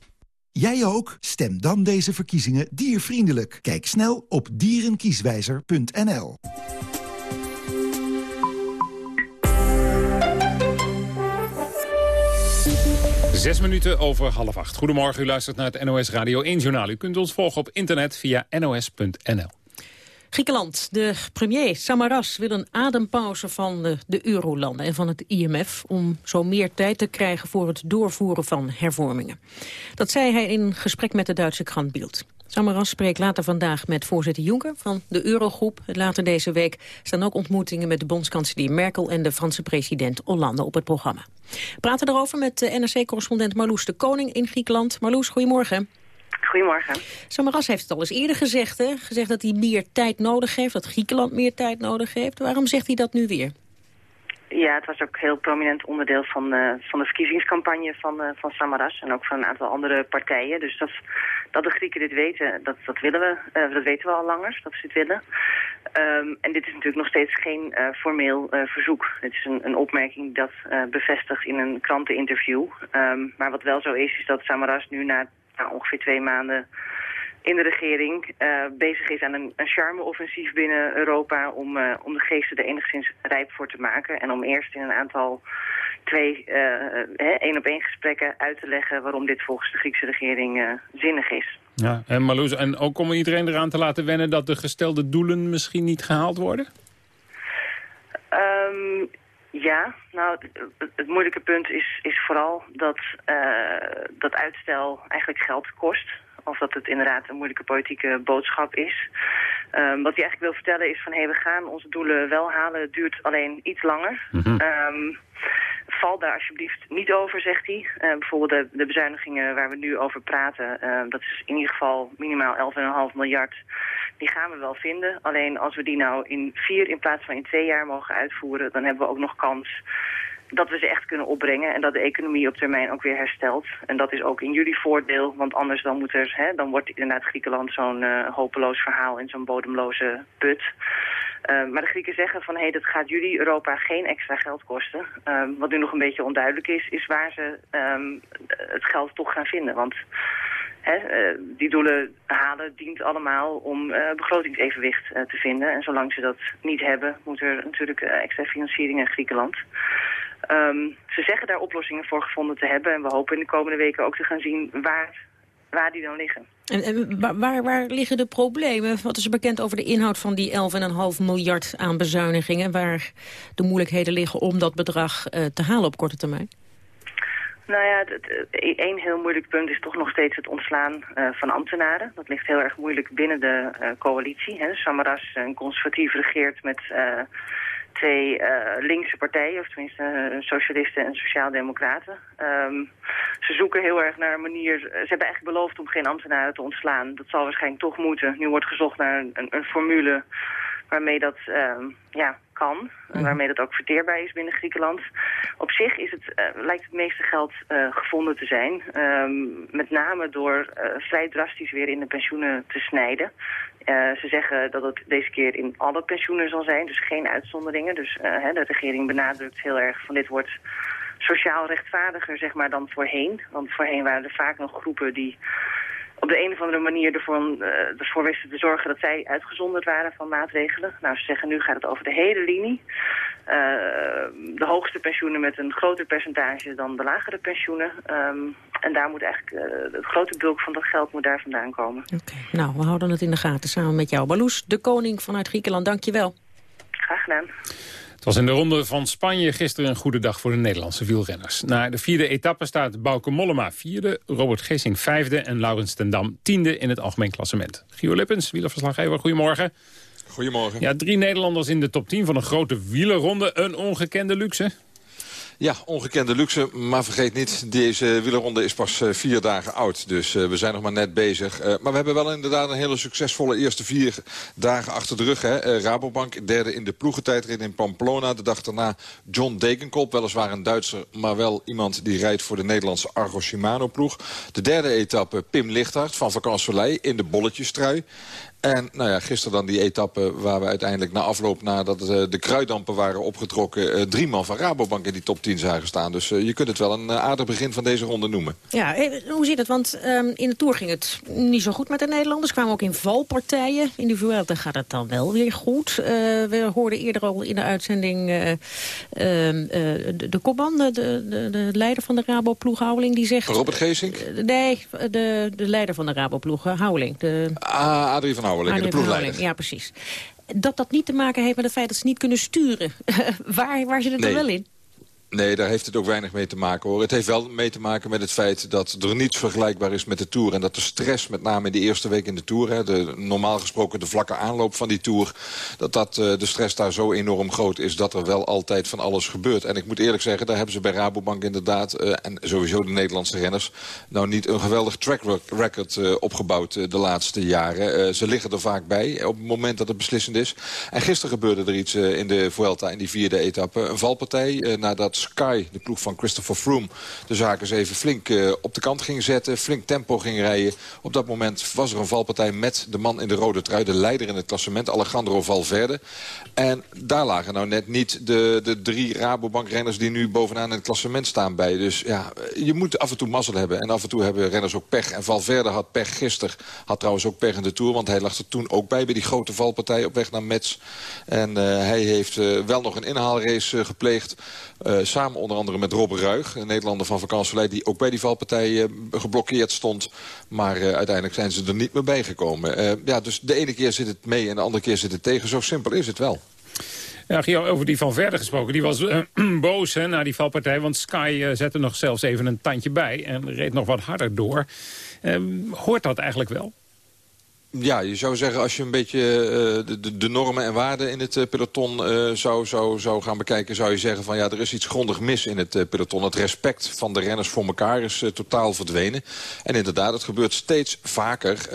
Jij ook? Stem dan deze verkiezingen diervriendelijk. Kijk snel op dierenkieswijzer.nl. Zes minuten over half acht. Goedemorgen, u luistert naar het NOS Radio 1 Journaal. U kunt ons volgen op internet via nos.nl. Griekenland. De premier Samaras wil een adempauze van de, de eurolanden en van het IMF... om zo meer tijd te krijgen voor het doorvoeren van hervormingen. Dat zei hij in gesprek met de Duitse krant Bild. Samaras spreekt later vandaag met voorzitter Juncker van de Eurogroep. Later deze week staan ook ontmoetingen met de bondskanselier Merkel... en de Franse president Hollande op het programma. We praten erover met NRC-correspondent Marloes de Koning in Griekenland. Marloes, goedemorgen. Goedemorgen. Samaras heeft het al eens eerder gezegd, hè? gezegd dat hij meer tijd nodig heeft, dat Griekenland meer tijd nodig heeft. Waarom zegt hij dat nu weer? Ja, het was ook een heel prominent onderdeel van, uh, van de verkiezingscampagne van, uh, van Samaras en ook van een aantal andere partijen. Dus dat, dat de Grieken dit weten, dat, dat willen we, uh, dat weten we al langer, dat ze dit willen. Um, en dit is natuurlijk nog steeds geen formeel verzoek. Het is een, een opmerking dat bevestigt in een kranteninterview. Um, maar wat wel zo is, is dat Samaras nu na nou, ongeveer twee maanden in de regering uh, bezig is aan een, een charme-offensief binnen Europa... Om, uh, om de geesten er enigszins rijp voor te maken. En om eerst in een aantal twee één-op-één gesprekken uit te leggen... waarom dit volgens de Griekse regering zinnig is. Ja, en Marloes, en ook om iedereen eraan te laten wennen... dat de gestelde doelen misschien niet gehaald worden? Um, ja, nou, het, het, moeilijke punt is, is vooral dat, uh, dat uitstel eigenlijk geld kost. Of dat het inderdaad een moeilijke politieke boodschap is. Um, wat hij eigenlijk wil vertellen is van, hé, hey, we gaan onze doelen wel halen. Het duurt alleen iets langer. Mm -hmm. um, val daar alsjeblieft niet over, zegt hij. Uh, bijvoorbeeld de, de, bezuinigingen waar we nu over praten. Uh, dat is in ieder geval minimaal 11,5 miljard. Die gaan we wel vinden. Alleen als we die nou in vier in plaats van in twee jaar mogen uitvoeren... dan hebben we ook nog kans dat we ze echt kunnen opbrengen en dat de economie op termijn ook weer herstelt. En dat is ook in jullie voordeel, want anders dan, moet er, hè, dan wordt inderdaad Griekenland zo'n uh, hopeloos verhaal in zo'n bodemloze put. Uh, maar de Grieken zeggen van, hé, hey, dat gaat jullie Europa geen extra geld kosten. Uh, wat nu nog een beetje onduidelijk is, is waar ze um, het geld toch gaan vinden. Want uh, die doelen halen dient allemaal om begrotingsevenwicht te vinden. En zolang ze dat niet hebben, moet er natuurlijk extra financiering in Griekenland. Um, ze zeggen daar oplossingen voor gevonden te hebben. En we hopen in de komende weken ook te gaan zien waar, waar die dan liggen. En, en waar, waar liggen de problemen? Wat is er bekend over de inhoud van die 11,5 miljard aan bezuinigingen? Waar de moeilijkheden liggen om dat bedrag te halen op korte termijn? Nou ja, één heel moeilijk punt is toch nog steeds het ontslaan uh, van ambtenaren. Dat ligt heel erg moeilijk binnen de uh, coalitie. Hè. Samaras, een conservatief, regeert met twee linkse partijen, of tenminste socialisten en sociaaldemocraten. Um, ze zoeken heel erg naar een manier... Ze hebben eigenlijk beloofd om geen ambtenaren te ontslaan. Dat zal waarschijnlijk toch moeten. Nu wordt gezocht naar een, een, een formule waarmee dat uh, ja, kan. En waarmee dat ook verteerbaar is binnen Griekenland. Op zich is het, uh, lijkt het meeste geld uh, gevonden te zijn. Um, met name door uh, vrij drastisch weer in de pensioenen te snijden. ze zeggen dat het deze keer in alle pensioenen zal zijn. Dus geen uitzonderingen. Dus hè, de regering benadrukt heel erg van dit wordt sociaal rechtvaardiger zeg maar, dan voorheen. Want voorheen waren er vaak nog groepen die op de een of andere manier ervoor, uh, ervoor wisten te zorgen dat zij uitgezonderd waren van maatregelen. Nou, ze zeggen nu gaat het over de hele linie. de hoogste pensioenen met een groter percentage dan de lagere pensioenen. Ehm, en daar moet eigenlijk het grote bulk van dat geld moet daar vandaan komen. Oké, nou, we houden het in de gaten samen met jou. Baloes, de koning vanuit Griekenland, dank je wel. Graag gedaan. Het was in de ronde van Spanje gisteren een goede dag voor de Nederlandse wielrenners. Na de vierde etappe staat Bauke Mollema vierde, Robert Geesing vijfde en Laurens ten Dam tiende in het algemeen klassement. Gio Lippens, wielerverslaggever, goedemorgen. Goedemorgen. Ja, drie Nederlanders in de top 10 van een grote wielerronde. Een ongekende luxe. Ja, ongekende luxe, maar vergeet niet, deze wielerronde is pas eh, vier dagen oud. Dus uh, we zijn nog maar net bezig. Uh, maar we hebben wel inderdaad een hele succesvolle eerste vier dagen achter de rug. Hè. Rabobank, derde in de ploegentijdrit in Pamplona. De dag daarna John Dekenkop, weliswaar een Duitser... maar wel iemand die rijdt voor de Nederlandse Argo Shimano ploeg. De derde etappe Pim Lichthart van Vakansolei in de bolletjestrui. En nou ja, gisteren dan die etappe waar we uiteindelijk na afloop... nadat uh, de kruidampen waren opgetrokken... Uh, drie man van Rabobank in die top 10 zagen staan. Dus uh, je kunt het wel een aardig begin van deze ronde noemen. Ja, hoe zit het? Want um, in de Tour ging het niet zo goed met de Nederlanders. kwamen ook in valpartijen. In de Vuelta gaat het dan wel weer goed. we hoorden eerder al in de uitzending ehm, de, de kopman, de, de, de, leider van de Rabo-ploeg, Houweling, die zegt... Robert Geesink? nee, de, de leider van de Rabo-ploeg, Houweling. De... Ah, Adrie van Houweling, de ploegleider. Ja, precies. Dat dat niet te maken heeft met het feit dat ze niet kunnen sturen. waar, waar zit het nee. er wel in? Nee, daar heeft het ook weinig mee te maken hoor. Het heeft wel mee te maken met het feit dat er niets vergelijkbaar is met de Tour. En dat de stress, met name in de eerste week in de Tour... Hè, de, normaal gesproken de vlakke aanloop van die Tour... dat, dat uh, de stress daar zo enorm groot is dat er wel altijd van alles gebeurt. En ik moet eerlijk zeggen, daar hebben ze bij Rabobank inderdaad... Uh, en sowieso de Nederlandse renners... nou niet een geweldig track record uh, opgebouwd de laatste jaren. ze liggen er vaak bij op het moment dat het beslissend is. En gisteren gebeurde er iets in de Vuelta in die vierde etappe. Een valpartij nadat Sky, de ploeg van Christopher Froome... de zaken eens even flink uh, op de kant ging zetten, flink tempo ging rijden. Op dat moment was er een valpartij met de man in de rode trui... de leider in het klassement, Alejandro Valverde. En daar lagen nou net niet de, de drie Rabobank-renners... die nu bovenaan in het klassement staan bij. Dus ja, je moet af en toe mazzel hebben. En af en toe hebben renners ook pech. En Valverde had pech gisteren. Had trouwens ook pech in de Tour, want hij lag er toen ook bij... bij die grote valpartij op weg naar Metz. En uh, hij heeft uh, wel nog een inhaalrace gepleegd... samen onder andere met Rob Ruig, een Nederlander van Vakantieleid... die ook bij die valpartij uh, geblokkeerd stond. Maar uh, uiteindelijk zijn ze er niet meer bijgekomen. ja, dus de ene keer zit het mee en de andere keer zit het tegen. Zo simpel is het wel. Ja, Gio, over die van Verder gesproken. Die was boos hè, na die valpartij. Want Sky uh, zette nog zelfs even een tandje bij. En reed nog wat harder door. Hoort dat eigenlijk wel? Ja, je zou zeggen als je een beetje uh, de, de, normen en waarden in het uh, peloton uh, zou, zou, zou gaan bekijken... zou je zeggen van ja, er is iets grondig mis in het peloton. Het respect van de renners voor elkaar is totaal verdwenen. En inderdaad, het gebeurt steeds vaker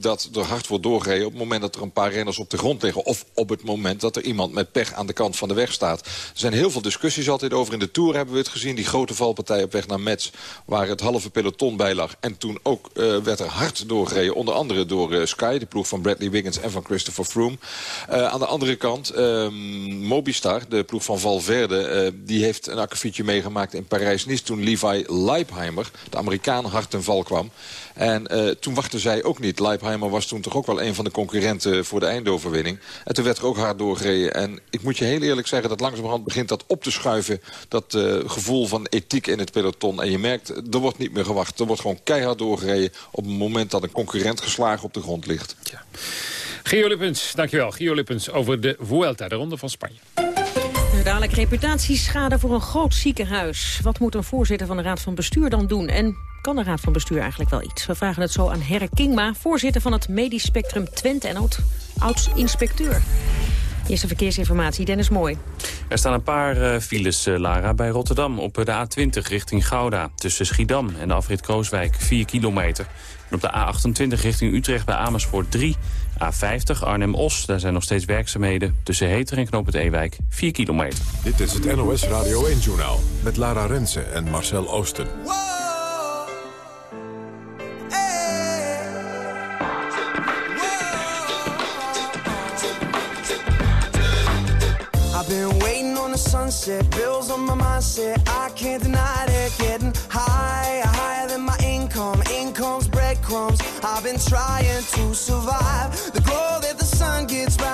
dat er hard wordt doorgereden... op het moment dat er een paar renners op de grond liggen... of op het moment dat er iemand met pech aan de kant van de weg staat. Er zijn heel veel discussies altijd over. In de Tour hebben we het gezien, die grote valpartij op weg naar Metz... waar het halve peloton bij lag. En toen ook werd er hard doorgereden, onder andere door Sky de ploeg van Bradley Wiggins en van Christopher Froome. Uh, aan de andere kant, uh, Mobistar, de ploeg van Valverde... Uh, die heeft een akkefietje meegemaakt in Parijs-Nice... toen Levi Leipheimer, de Amerikaan, hard ten val kwam. En uh, toen wachten zij ook niet. Leipheimer was toen toch ook wel een van de concurrenten voor de eindoverwinning. En toen werd er ook hard doorgereden. En ik moet je heel eerlijk zeggen dat langzamerhand begint dat op te schuiven. Dat uh, gevoel van ethiek in het peloton. En je merkt, er wordt niet meer gewacht. Er wordt gewoon keihard doorgereden op het moment dat een concurrent geslagen op de grond ligt. Ja. Gio Lippens, dankjewel. Gio Lippens over de Vuelta, de ronde van Spanje. Dadelijk reputatieschade voor een groot ziekenhuis. Wat moet een voorzitter van de Raad van Bestuur dan doen? En kan de Raad van Bestuur eigenlijk wel iets? We vragen het zo aan Herre Kingma, voorzitter van het Medisch Spectrum Twente... en oud-inspecteur. Eerste verkeersinformatie, Dennis Mooi. Er staan een paar uh, files, uh, Lara, bij Rotterdam op de A20 richting Gouda. Tussen Schiedam en de afrit Krooswijk, 4 kilometer. En op de A28 richting Utrecht bij Amersfoort 3. A50 Arnhem-Os, daar zijn nog steeds werkzaamheden. Tussen Heter en Knoop het Ewijk, 4 kilometer. Dit is het NOS Radio 1-journaal met Lara Rensen en Marcel Oosten. Sunset, bills on my mindset. I can't deny it. Getting higher, higher than my income. Income's breadcrumbs. I've been trying to survive. The glow that the sun gets right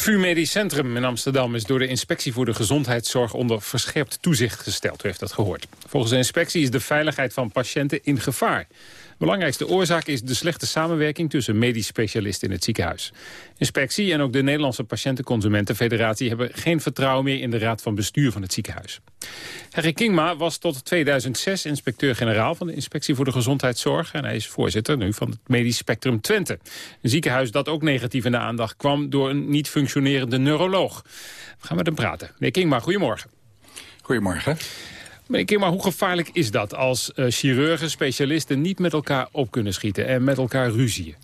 VU Medisch Centrum in Amsterdam is door de Inspectie voor de Gezondheidszorg onder verscherpt toezicht gesteld. U heeft dat gehoord. Volgens de inspectie is de veiligheid van patiënten in gevaar. Belangrijkste oorzaak is de slechte samenwerking tussen medisch specialisten in het ziekenhuis. Inspectie en ook de Nederlandse Patiëntenconsumentenfederatie hebben geen vertrouwen meer in de raad van bestuur van het ziekenhuis. Harry Kingma was tot 2006 inspecteur-generaal van de Inspectie voor de Gezondheidszorg. En hij is voorzitter nu van het Medisch Spectrum Twente. Een ziekenhuis dat ook negatief in de aandacht kwam door een niet functionerende neuroloog. We gaan met hem praten. Meneer Kingma, goedemorgen. Goedemorgen. Meneer Kingma, hoe gevaarlijk is dat als uh, chirurgen, specialisten niet met elkaar op kunnen schieten en met elkaar ruzieën?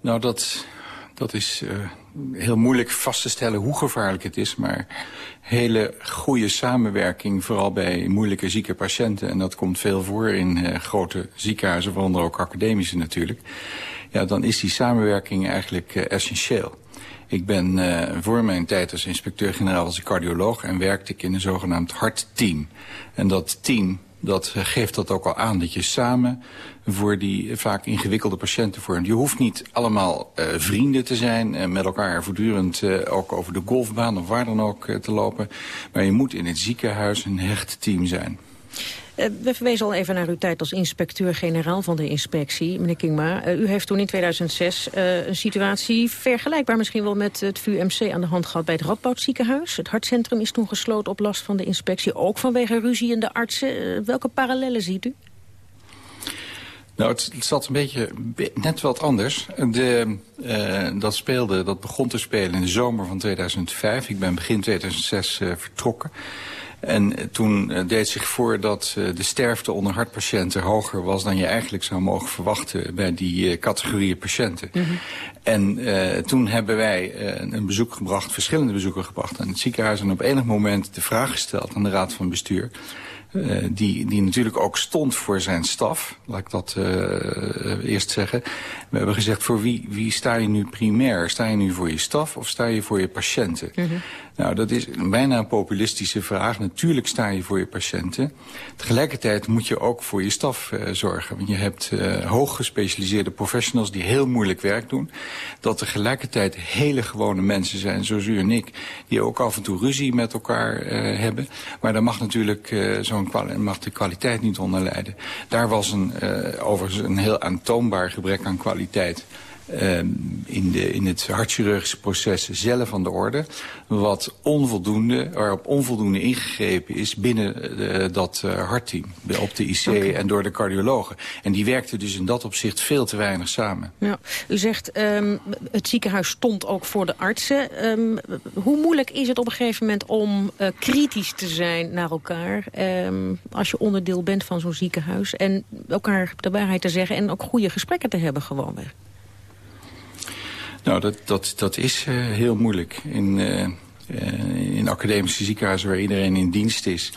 Nou, dat, dat is uh, heel moeilijk vast te stellen hoe gevaarlijk het is. Maar hele goede samenwerking, vooral bij moeilijke zieke patiënten... en dat komt veel voor in uh, grote ziekenhuizen, waaronder ook academische natuurlijk... ja, dan is die samenwerking eigenlijk essentieel. Ik ben uh, voor mijn tijd als inspecteur-generaal als cardioloog... en werkte ik in een zogenaamd hartteam. En dat team dat geeft dat ook al aan, dat je samen voor die vaak ingewikkelde patiënten vormt. Je hoeft niet allemaal uh, vrienden te zijn en met elkaar voortdurend ook over de golfbaan of waar dan ook te lopen. Maar je moet in het ziekenhuis een hecht team zijn. Uh, we verwezen al even naar uw tijd als inspecteur-generaal van de inspectie, meneer Kingma. Uh, u heeft toen in 2006 uh, een situatie vergelijkbaar misschien wel met het VUMC aan de hand gehad bij het Radboud ziekenhuis. Het hartcentrum is toen gesloten op last van de inspectie, ook vanwege ruzie in de artsen. welke parallellen ziet u? Nou, het, zat een beetje net wat anders. De, dat, speelde, dat begon te spelen in de zomer van 2005. Ik ben begin 2006 uh, vertrokken. En toen uh, deed zich voor dat uh, de sterfte onder hartpatiënten hoger was... dan je eigenlijk zou mogen verwachten bij die uh, categorieën patiënten. Mm -hmm. En toen hebben wij een bezoek gebracht, verschillende bezoeken gebracht aan het ziekenhuis... en op enig moment de vraag gesteld aan de raad van bestuur... Uh, die, die natuurlijk ook stond voor zijn staf. Laat ik dat uh, eerst zeggen. We hebben gezegd, voor wie, wie sta je nu primair? Sta je nu voor je staf of sta je voor je patiënten? -hmm. Nou, dat is bijna een populistische vraag. Natuurlijk sta je voor je patiënten. Tegelijkertijd moet je ook voor je staf uh, zorgen. Want je hebt uh, hoog gespecialiseerde professionals die heel moeilijk werk doen. Dat tegelijkertijd hele gewone mensen zijn, zoals u en ik... die ook af en toe ruzie met elkaar uh, hebben. Maar daar mag natuurlijk zo'n mag de kwaliteit niet onder lijden. Daar was een, overigens een heel aantoonbaar gebrek aan kwaliteit... ehm, in, de, in het hartchirurgische proces zelf aan de orde. Wat onvoldoende, waarop onvoldoende ingegrepen is binnen uh, dat uh, hartteam. Op de IC okay. en door de cardiologen. En die werkten dus in dat opzicht veel te weinig samen. Ja, u zegt um, het ziekenhuis stond ook voor de artsen. Um, hoe moeilijk is het op een gegeven moment om uh, kritisch te zijn naar elkaar... Als je onderdeel bent van zo'n ziekenhuis... en elkaar de waarheid te zeggen en ook goede gesprekken te hebben gewoonweg? Nou, dat, dat, dat is uh, heel moeilijk. In, uh, uh, in academische ziekenhuizen waar iedereen in dienst is...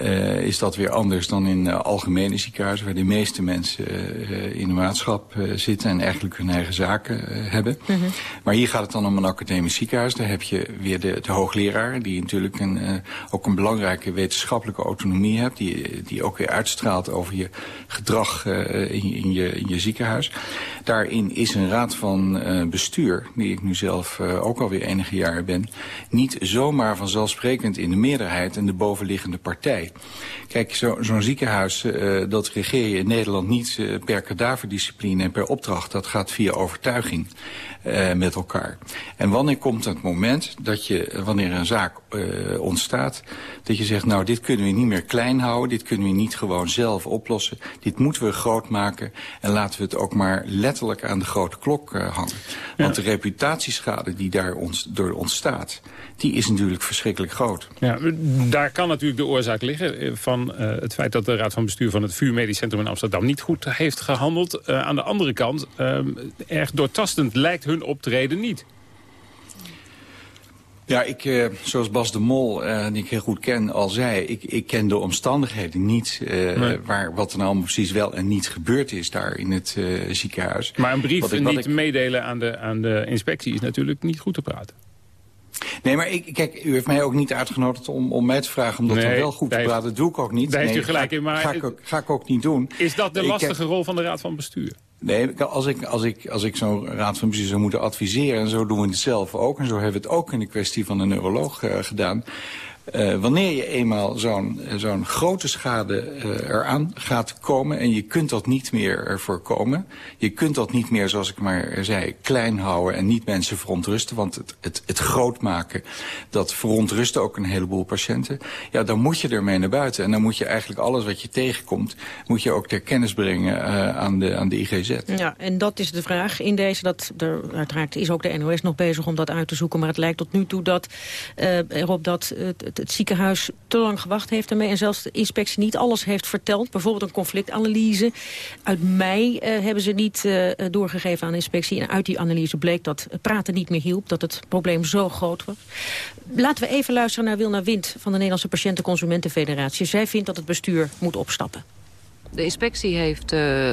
Uh, is dat weer anders dan in uh, algemene ziekenhuizen... waar de meeste mensen uh, in de maatschap zitten en eigenlijk hun eigen zaken hebben. -hmm. Maar hier gaat het dan om een academisch ziekenhuis. Daar heb je weer de, de hoogleraar... die natuurlijk een, ook een belangrijke wetenschappelijke autonomie hebt... die, die ook weer uitstraalt over je gedrag in, in, je, in je ziekenhuis. Daarin is een raad van bestuur, die ik nu zelf ook alweer enige jaren ben... niet zomaar vanzelfsprekend in de meerderheid en de bovenliggende partij Kijk, zo'n zo ziekenhuis, uh, dat regeer je in Nederland niet uh, per kadaverdiscipline en per opdracht. Dat gaat via overtuiging uh, met elkaar. En wanneer komt het moment dat je, wanneer een zaak uh, ontstaat... dat je zegt, nou, dit kunnen we niet meer klein houden... dit kunnen we niet gewoon zelf oplossen. Dit moeten we groot maken. En laten we het ook maar letterlijk aan de grote klok uh, hangen. Ja. Want de reputatieschade die daar ons, door ontstaat... die is natuurlijk verschrikkelijk groot. Ja, daar kan natuurlijk de oorzaak liggen... van het feit dat de Raad van Bestuur van het VU Medisch Centrum in Amsterdam... niet goed heeft gehandeld. Aan de andere kant, uh, erg doortastend lijkt hun optreden niet. Ja, ik, uh, zoals Bas de Mol, uh, die ik heel goed ken, al zei... ik, ik ken de omstandigheden niet nee. waar, wat er nou precies wel en niet gebeurd is daar in het ziekenhuis. Maar een brief ik, niet ik... meedelen aan de, aan de inspectie is natuurlijk niet goed te praten. Nee, maar ik, kijk, u heeft mij ook niet uitgenodigd om, om mij te vragen om dat nee, dan wel goed te praten. Dat doe ik ook niet. Daar nee, heeft u gelijk in, maar... Ga ik, ook, ga ik ook niet doen. Is dat de lastige heb... rol van de Raad van Bestuur? Nee, als ik, als ik, als ik zo'n raad van bestuur zou moeten adviseren... en zo doen we het zelf ook... en zo hebben we het ook in de kwestie van een neuroloog uh, gedaan... Uh, wanneer je eenmaal zo'n zo'n grote schade uh, eraan gaat komen... en je kunt dat niet meer ervoor komen... je kunt dat niet meer, zoals ik maar zei, klein houden... en niet mensen verontrusten, want het, het, het groot maken... dat verontrust ook een heleboel patiënten. Ja, dan moet je ermee naar buiten. En dan moet je eigenlijk alles wat je tegenkomt... moet je ook ter kennis brengen uh, aan, de, aan de IGZ. Ja, en dat is de vraag in deze. Dat er, uiteraard is ook de NOS nog bezig om dat uit te zoeken... maar het lijkt tot nu toe dat, erop dat... het het ziekenhuis te lang gewacht heeft ermee... en zelfs de inspectie niet alles heeft verteld. Bijvoorbeeld een conflictanalyse. Uit mei uh, hebben ze niet uh, doorgegeven aan de inspectie. En uit die analyse bleek dat praten niet meer hielp. Dat het probleem zo groot was. Laten we even luisteren naar Wilna Wind... van de Nederlandse Patiënten-Consumentenfederatie. Zij vindt dat het bestuur moet opstappen. De inspectie heeft uh,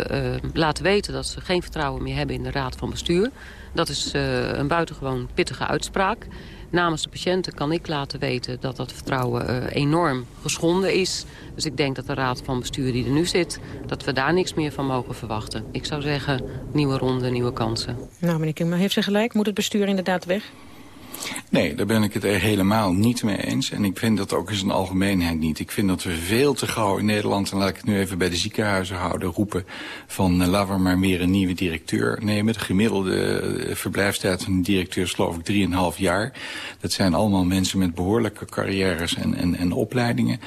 laten weten dat ze geen vertrouwen meer hebben in de raad van bestuur. Dat is een buitengewoon pittige uitspraak. Namens de patiënten kan ik laten weten dat dat vertrouwen uh, enorm geschonden is. Dus ik denk dat de raad van bestuur die er nu zit... dat we daar niks meer van mogen verwachten. Ik zou zeggen, nieuwe ronde, nieuwe kansen. Nou, meneer Kim, maar heeft ze gelijk? Moet het bestuur inderdaad weg? Nee, daar ben ik het er helemaal niet mee eens. En ik vind dat ook in zijn algemeenheid niet. Ik vind dat we veel te gauw in Nederland, en laat ik het nu even bij de ziekenhuizen houden, roepen van uh, laten we maar meer een nieuwe directeur nemen. De gemiddelde uh, verblijfstijd van een directeur is geloof ik 3,5 jaar. Dat zijn allemaal mensen met behoorlijke carrières en, en, en opleidingen.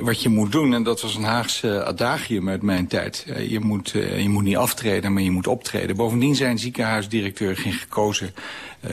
Wat je moet doen, en dat was een Haagse adagium uit mijn tijd, uh, je, moet, je moet niet aftreden, maar je moet optreden. Bovendien zijn ziekenhuisdirecteuren geen gekozen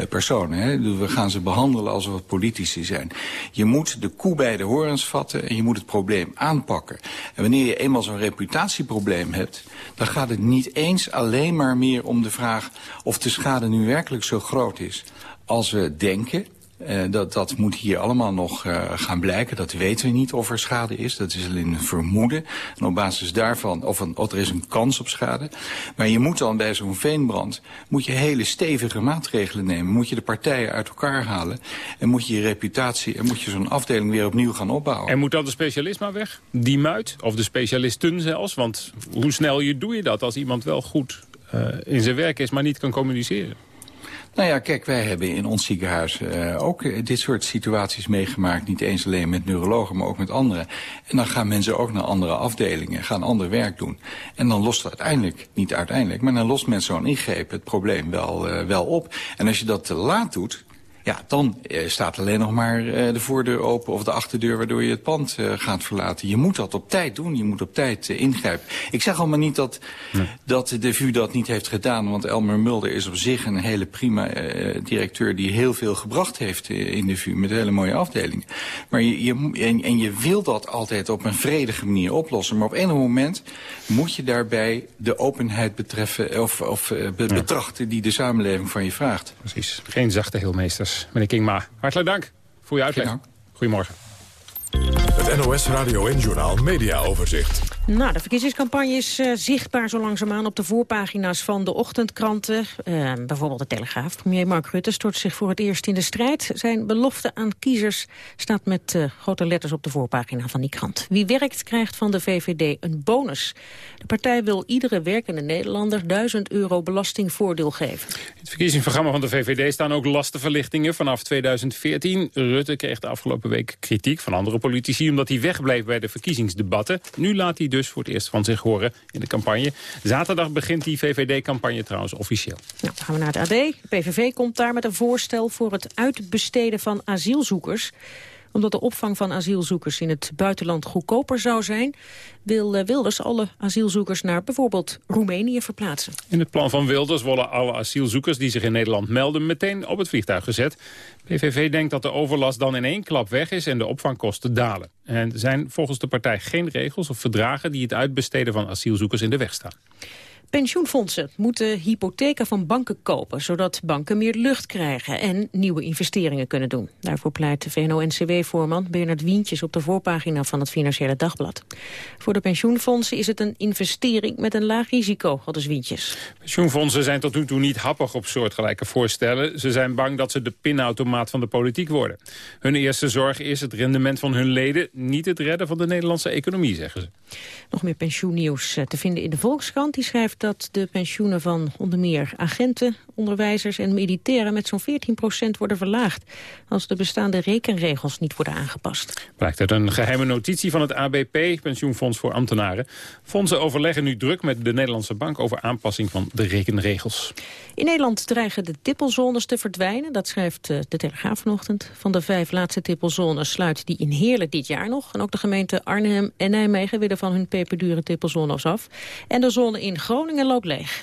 personen. Hè? We gaan ze behandelen alsof het politici zijn. Je moet de koe bij de horens vatten en je moet het probleem aanpakken. En wanneer je eenmaal zo'n reputatieprobleem hebt... dan gaat het niet eens alleen maar meer om de vraag... of de schade nu werkelijk zo groot is als we denken... Uh, dat, dat moet hier allemaal nog uh, gaan blijken. Dat weten we niet of er schade is. Dat is alleen een vermoeden. En op basis daarvan, of, een, er is een kans op schade. Maar je moet dan bij zo'n veenbrand... moet je hele stevige maatregelen nemen. Moet je de partijen uit elkaar halen. En moet je je reputatie... en moet je zo'n afdeling weer opnieuw gaan opbouwen. En moet dan de specialist maar weg? Die muit? Of de specialisten zelfs? Want hoe snel je, doe je dat als iemand wel goed uh, in zijn werk is... maar niet kan communiceren? Nou ja, kijk, wij hebben in ons ziekenhuis uh, ook uh, dit soort situaties meegemaakt. Niet eens alleen met neurologen, maar ook met anderen. En dan gaan mensen ook naar andere afdelingen, gaan ander werk doen. En dan lost uiteindelijk, niet uiteindelijk, maar dan lost met zo'n ingreep het probleem wel, uh, wel op. En als je dat te laat doet, ja, dan uh, staat alleen nog maar uh, de voordeur open of de achterdeur... waardoor je het pand uh, gaat verlaten. Je moet dat op tijd doen, je moet op tijd ingrijpen. Ik zeg allemaal niet dat, nee. dat de VU dat niet heeft gedaan... want Elmer Mulder is op zich een hele prima directeur... die heel veel gebracht heeft in de VU met hele mooie afdelingen. Maar je, je, en, en je wil dat altijd op een vredige manier oplossen. Maar op een moment moet je daarbij de openheid betreffen... of, of be, ja. betrachten die de samenleving van je vraagt. Precies, geen zachte heelmeesters meneer Kingma. Hartelijk dank voor je uitleg. Goedemorgen. Het NOS Radio en Journaal Media Overzicht. Nou, de verkiezingscampagne is uh, zichtbaar zo langzaamaan op de voorpagina's van de ochtendkranten. Uh, bijvoorbeeld de Telegraaf. Premier Mark Rutte stort zich voor het eerst in de strijd. Zijn belofte aan kiezers staat met uh, grote letters op de voorpagina van die krant. Wie werkt krijgt van de VVD een bonus. De partij wil iedere werkende Nederlander 1000 euro belastingvoordeel geven. In het verkiezingsprogramma van de VVD staan ook lastenverlichtingen vanaf 2014. Rutte kreeg de afgelopen week kritiek van andere politici omdat hij wegbleef bij de verkiezingsdebatten. Nu laat hij dus voor het eerst van zich horen in de campagne. Zaterdag begint die VVD-campagne trouwens officieel. Nou, dan gaan we naar het AD. De PVV komt daar met een voorstel voor het uitbesteden van asielzoekers omdat de opvang van asielzoekers in het buitenland goedkoper zou zijn... wil Wilders alle asielzoekers naar bijvoorbeeld Roemenië verplaatsen. In het plan van Wilders worden alle asielzoekers die zich in Nederland melden... meteen op het vliegtuig gezet. PVV denkt dat de overlast dan in één klap weg is en de opvangkosten dalen. En zijn volgens de partij geen regels of verdragen... die het uitbesteden van asielzoekers in de weg staan. Pensioenfondsen moeten hypotheken van banken kopen... zodat banken meer lucht krijgen en nieuwe investeringen kunnen doen. Daarvoor pleit de VNO-NCW-voorman Bernard Wientjes... op de voorpagina van het Financiële Dagblad. Voor de pensioenfondsen is het een investering met een laag risico, aldus Wientjes. Pensioenfondsen zijn tot nu toe niet happig op soortgelijke voorstellen. Ze zijn bang dat ze de pinautomaat van de politiek worden. Hun eerste zorg is het rendement van hun leden... niet het redden van de Nederlandse economie, zeggen ze. Nog meer pensioennieuws te vinden in de Volkskrant. Die schrijft dat de pensioenen van onder meer agenten, onderwijzers en militairen met zo'n 14% worden verlaagd als de bestaande rekenregels niet worden aangepast. Blijkt uit een geheime notitie van het ABP, Pensioenfonds voor Ambtenaren. Fondsen overleggen nu druk met de Nederlandse Bank over aanpassing van de rekenregels. In Nederland dreigen de tippelzones te verdwijnen, dat schrijft eh, de Telegraaf vanochtend. Van de vijf laatste tippelzones sluit die in Heerlen dit jaar nog. En ook de gemeenten Arnhem en Nijmegen willen van hun peperdure tippelzones af. En de zone in Groningen loopt leeg.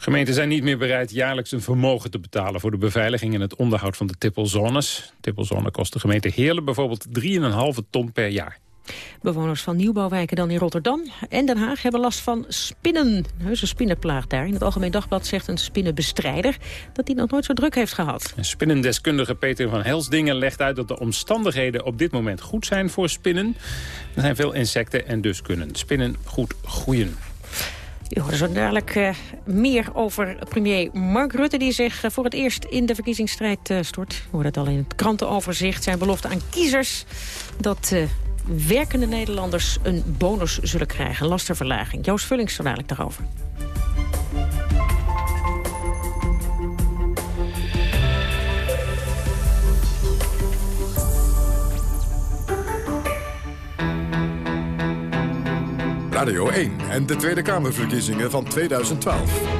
Gemeenten zijn niet meer bereid jaarlijks een vermogen te betalen... voor de beveiliging en het onderhoud van de tippelzones. Tippelzone kost de gemeente Heerlen bijvoorbeeld 3,5 ton per jaar. Bewoners van nieuwbouwwijken dan in Rotterdam en Den Haag hebben last van spinnen. Een heuse spinnenplaag daar. In het Algemeen Dagblad zegt een spinnenbestrijder dat hij nog nooit zo druk heeft gehad. Een spinnendeskundige Peter van Helsdingen legt uit dat de omstandigheden op dit moment goed zijn voor spinnen. Er zijn veel insecten en dus kunnen spinnen goed groeien. U hoort zo dadelijk uh, meer over premier Mark Rutte... die zich uh, voor het eerst in de verkiezingsstrijd uh, stort. We hoorden het al in het krantenoverzicht. Zijn belofte aan kiezers dat werkende Nederlanders een bonus zullen krijgen. Lasterverlaging. Joost Vullings zo dadelijk daarover. Radio 1 en de Tweede Kamerverkiezingen van 2012.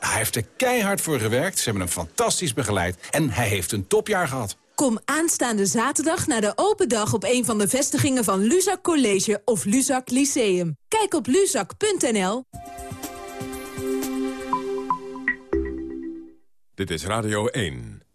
Hij heeft er keihard voor gewerkt, ze hebben hem fantastisch begeleid... en hij heeft een topjaar gehad. Kom aanstaande zaterdag naar de open dag op een van de vestigingen van Luzak College of Luzak Lyceum. Kijk op luzak.nl. Dit is Radio 1.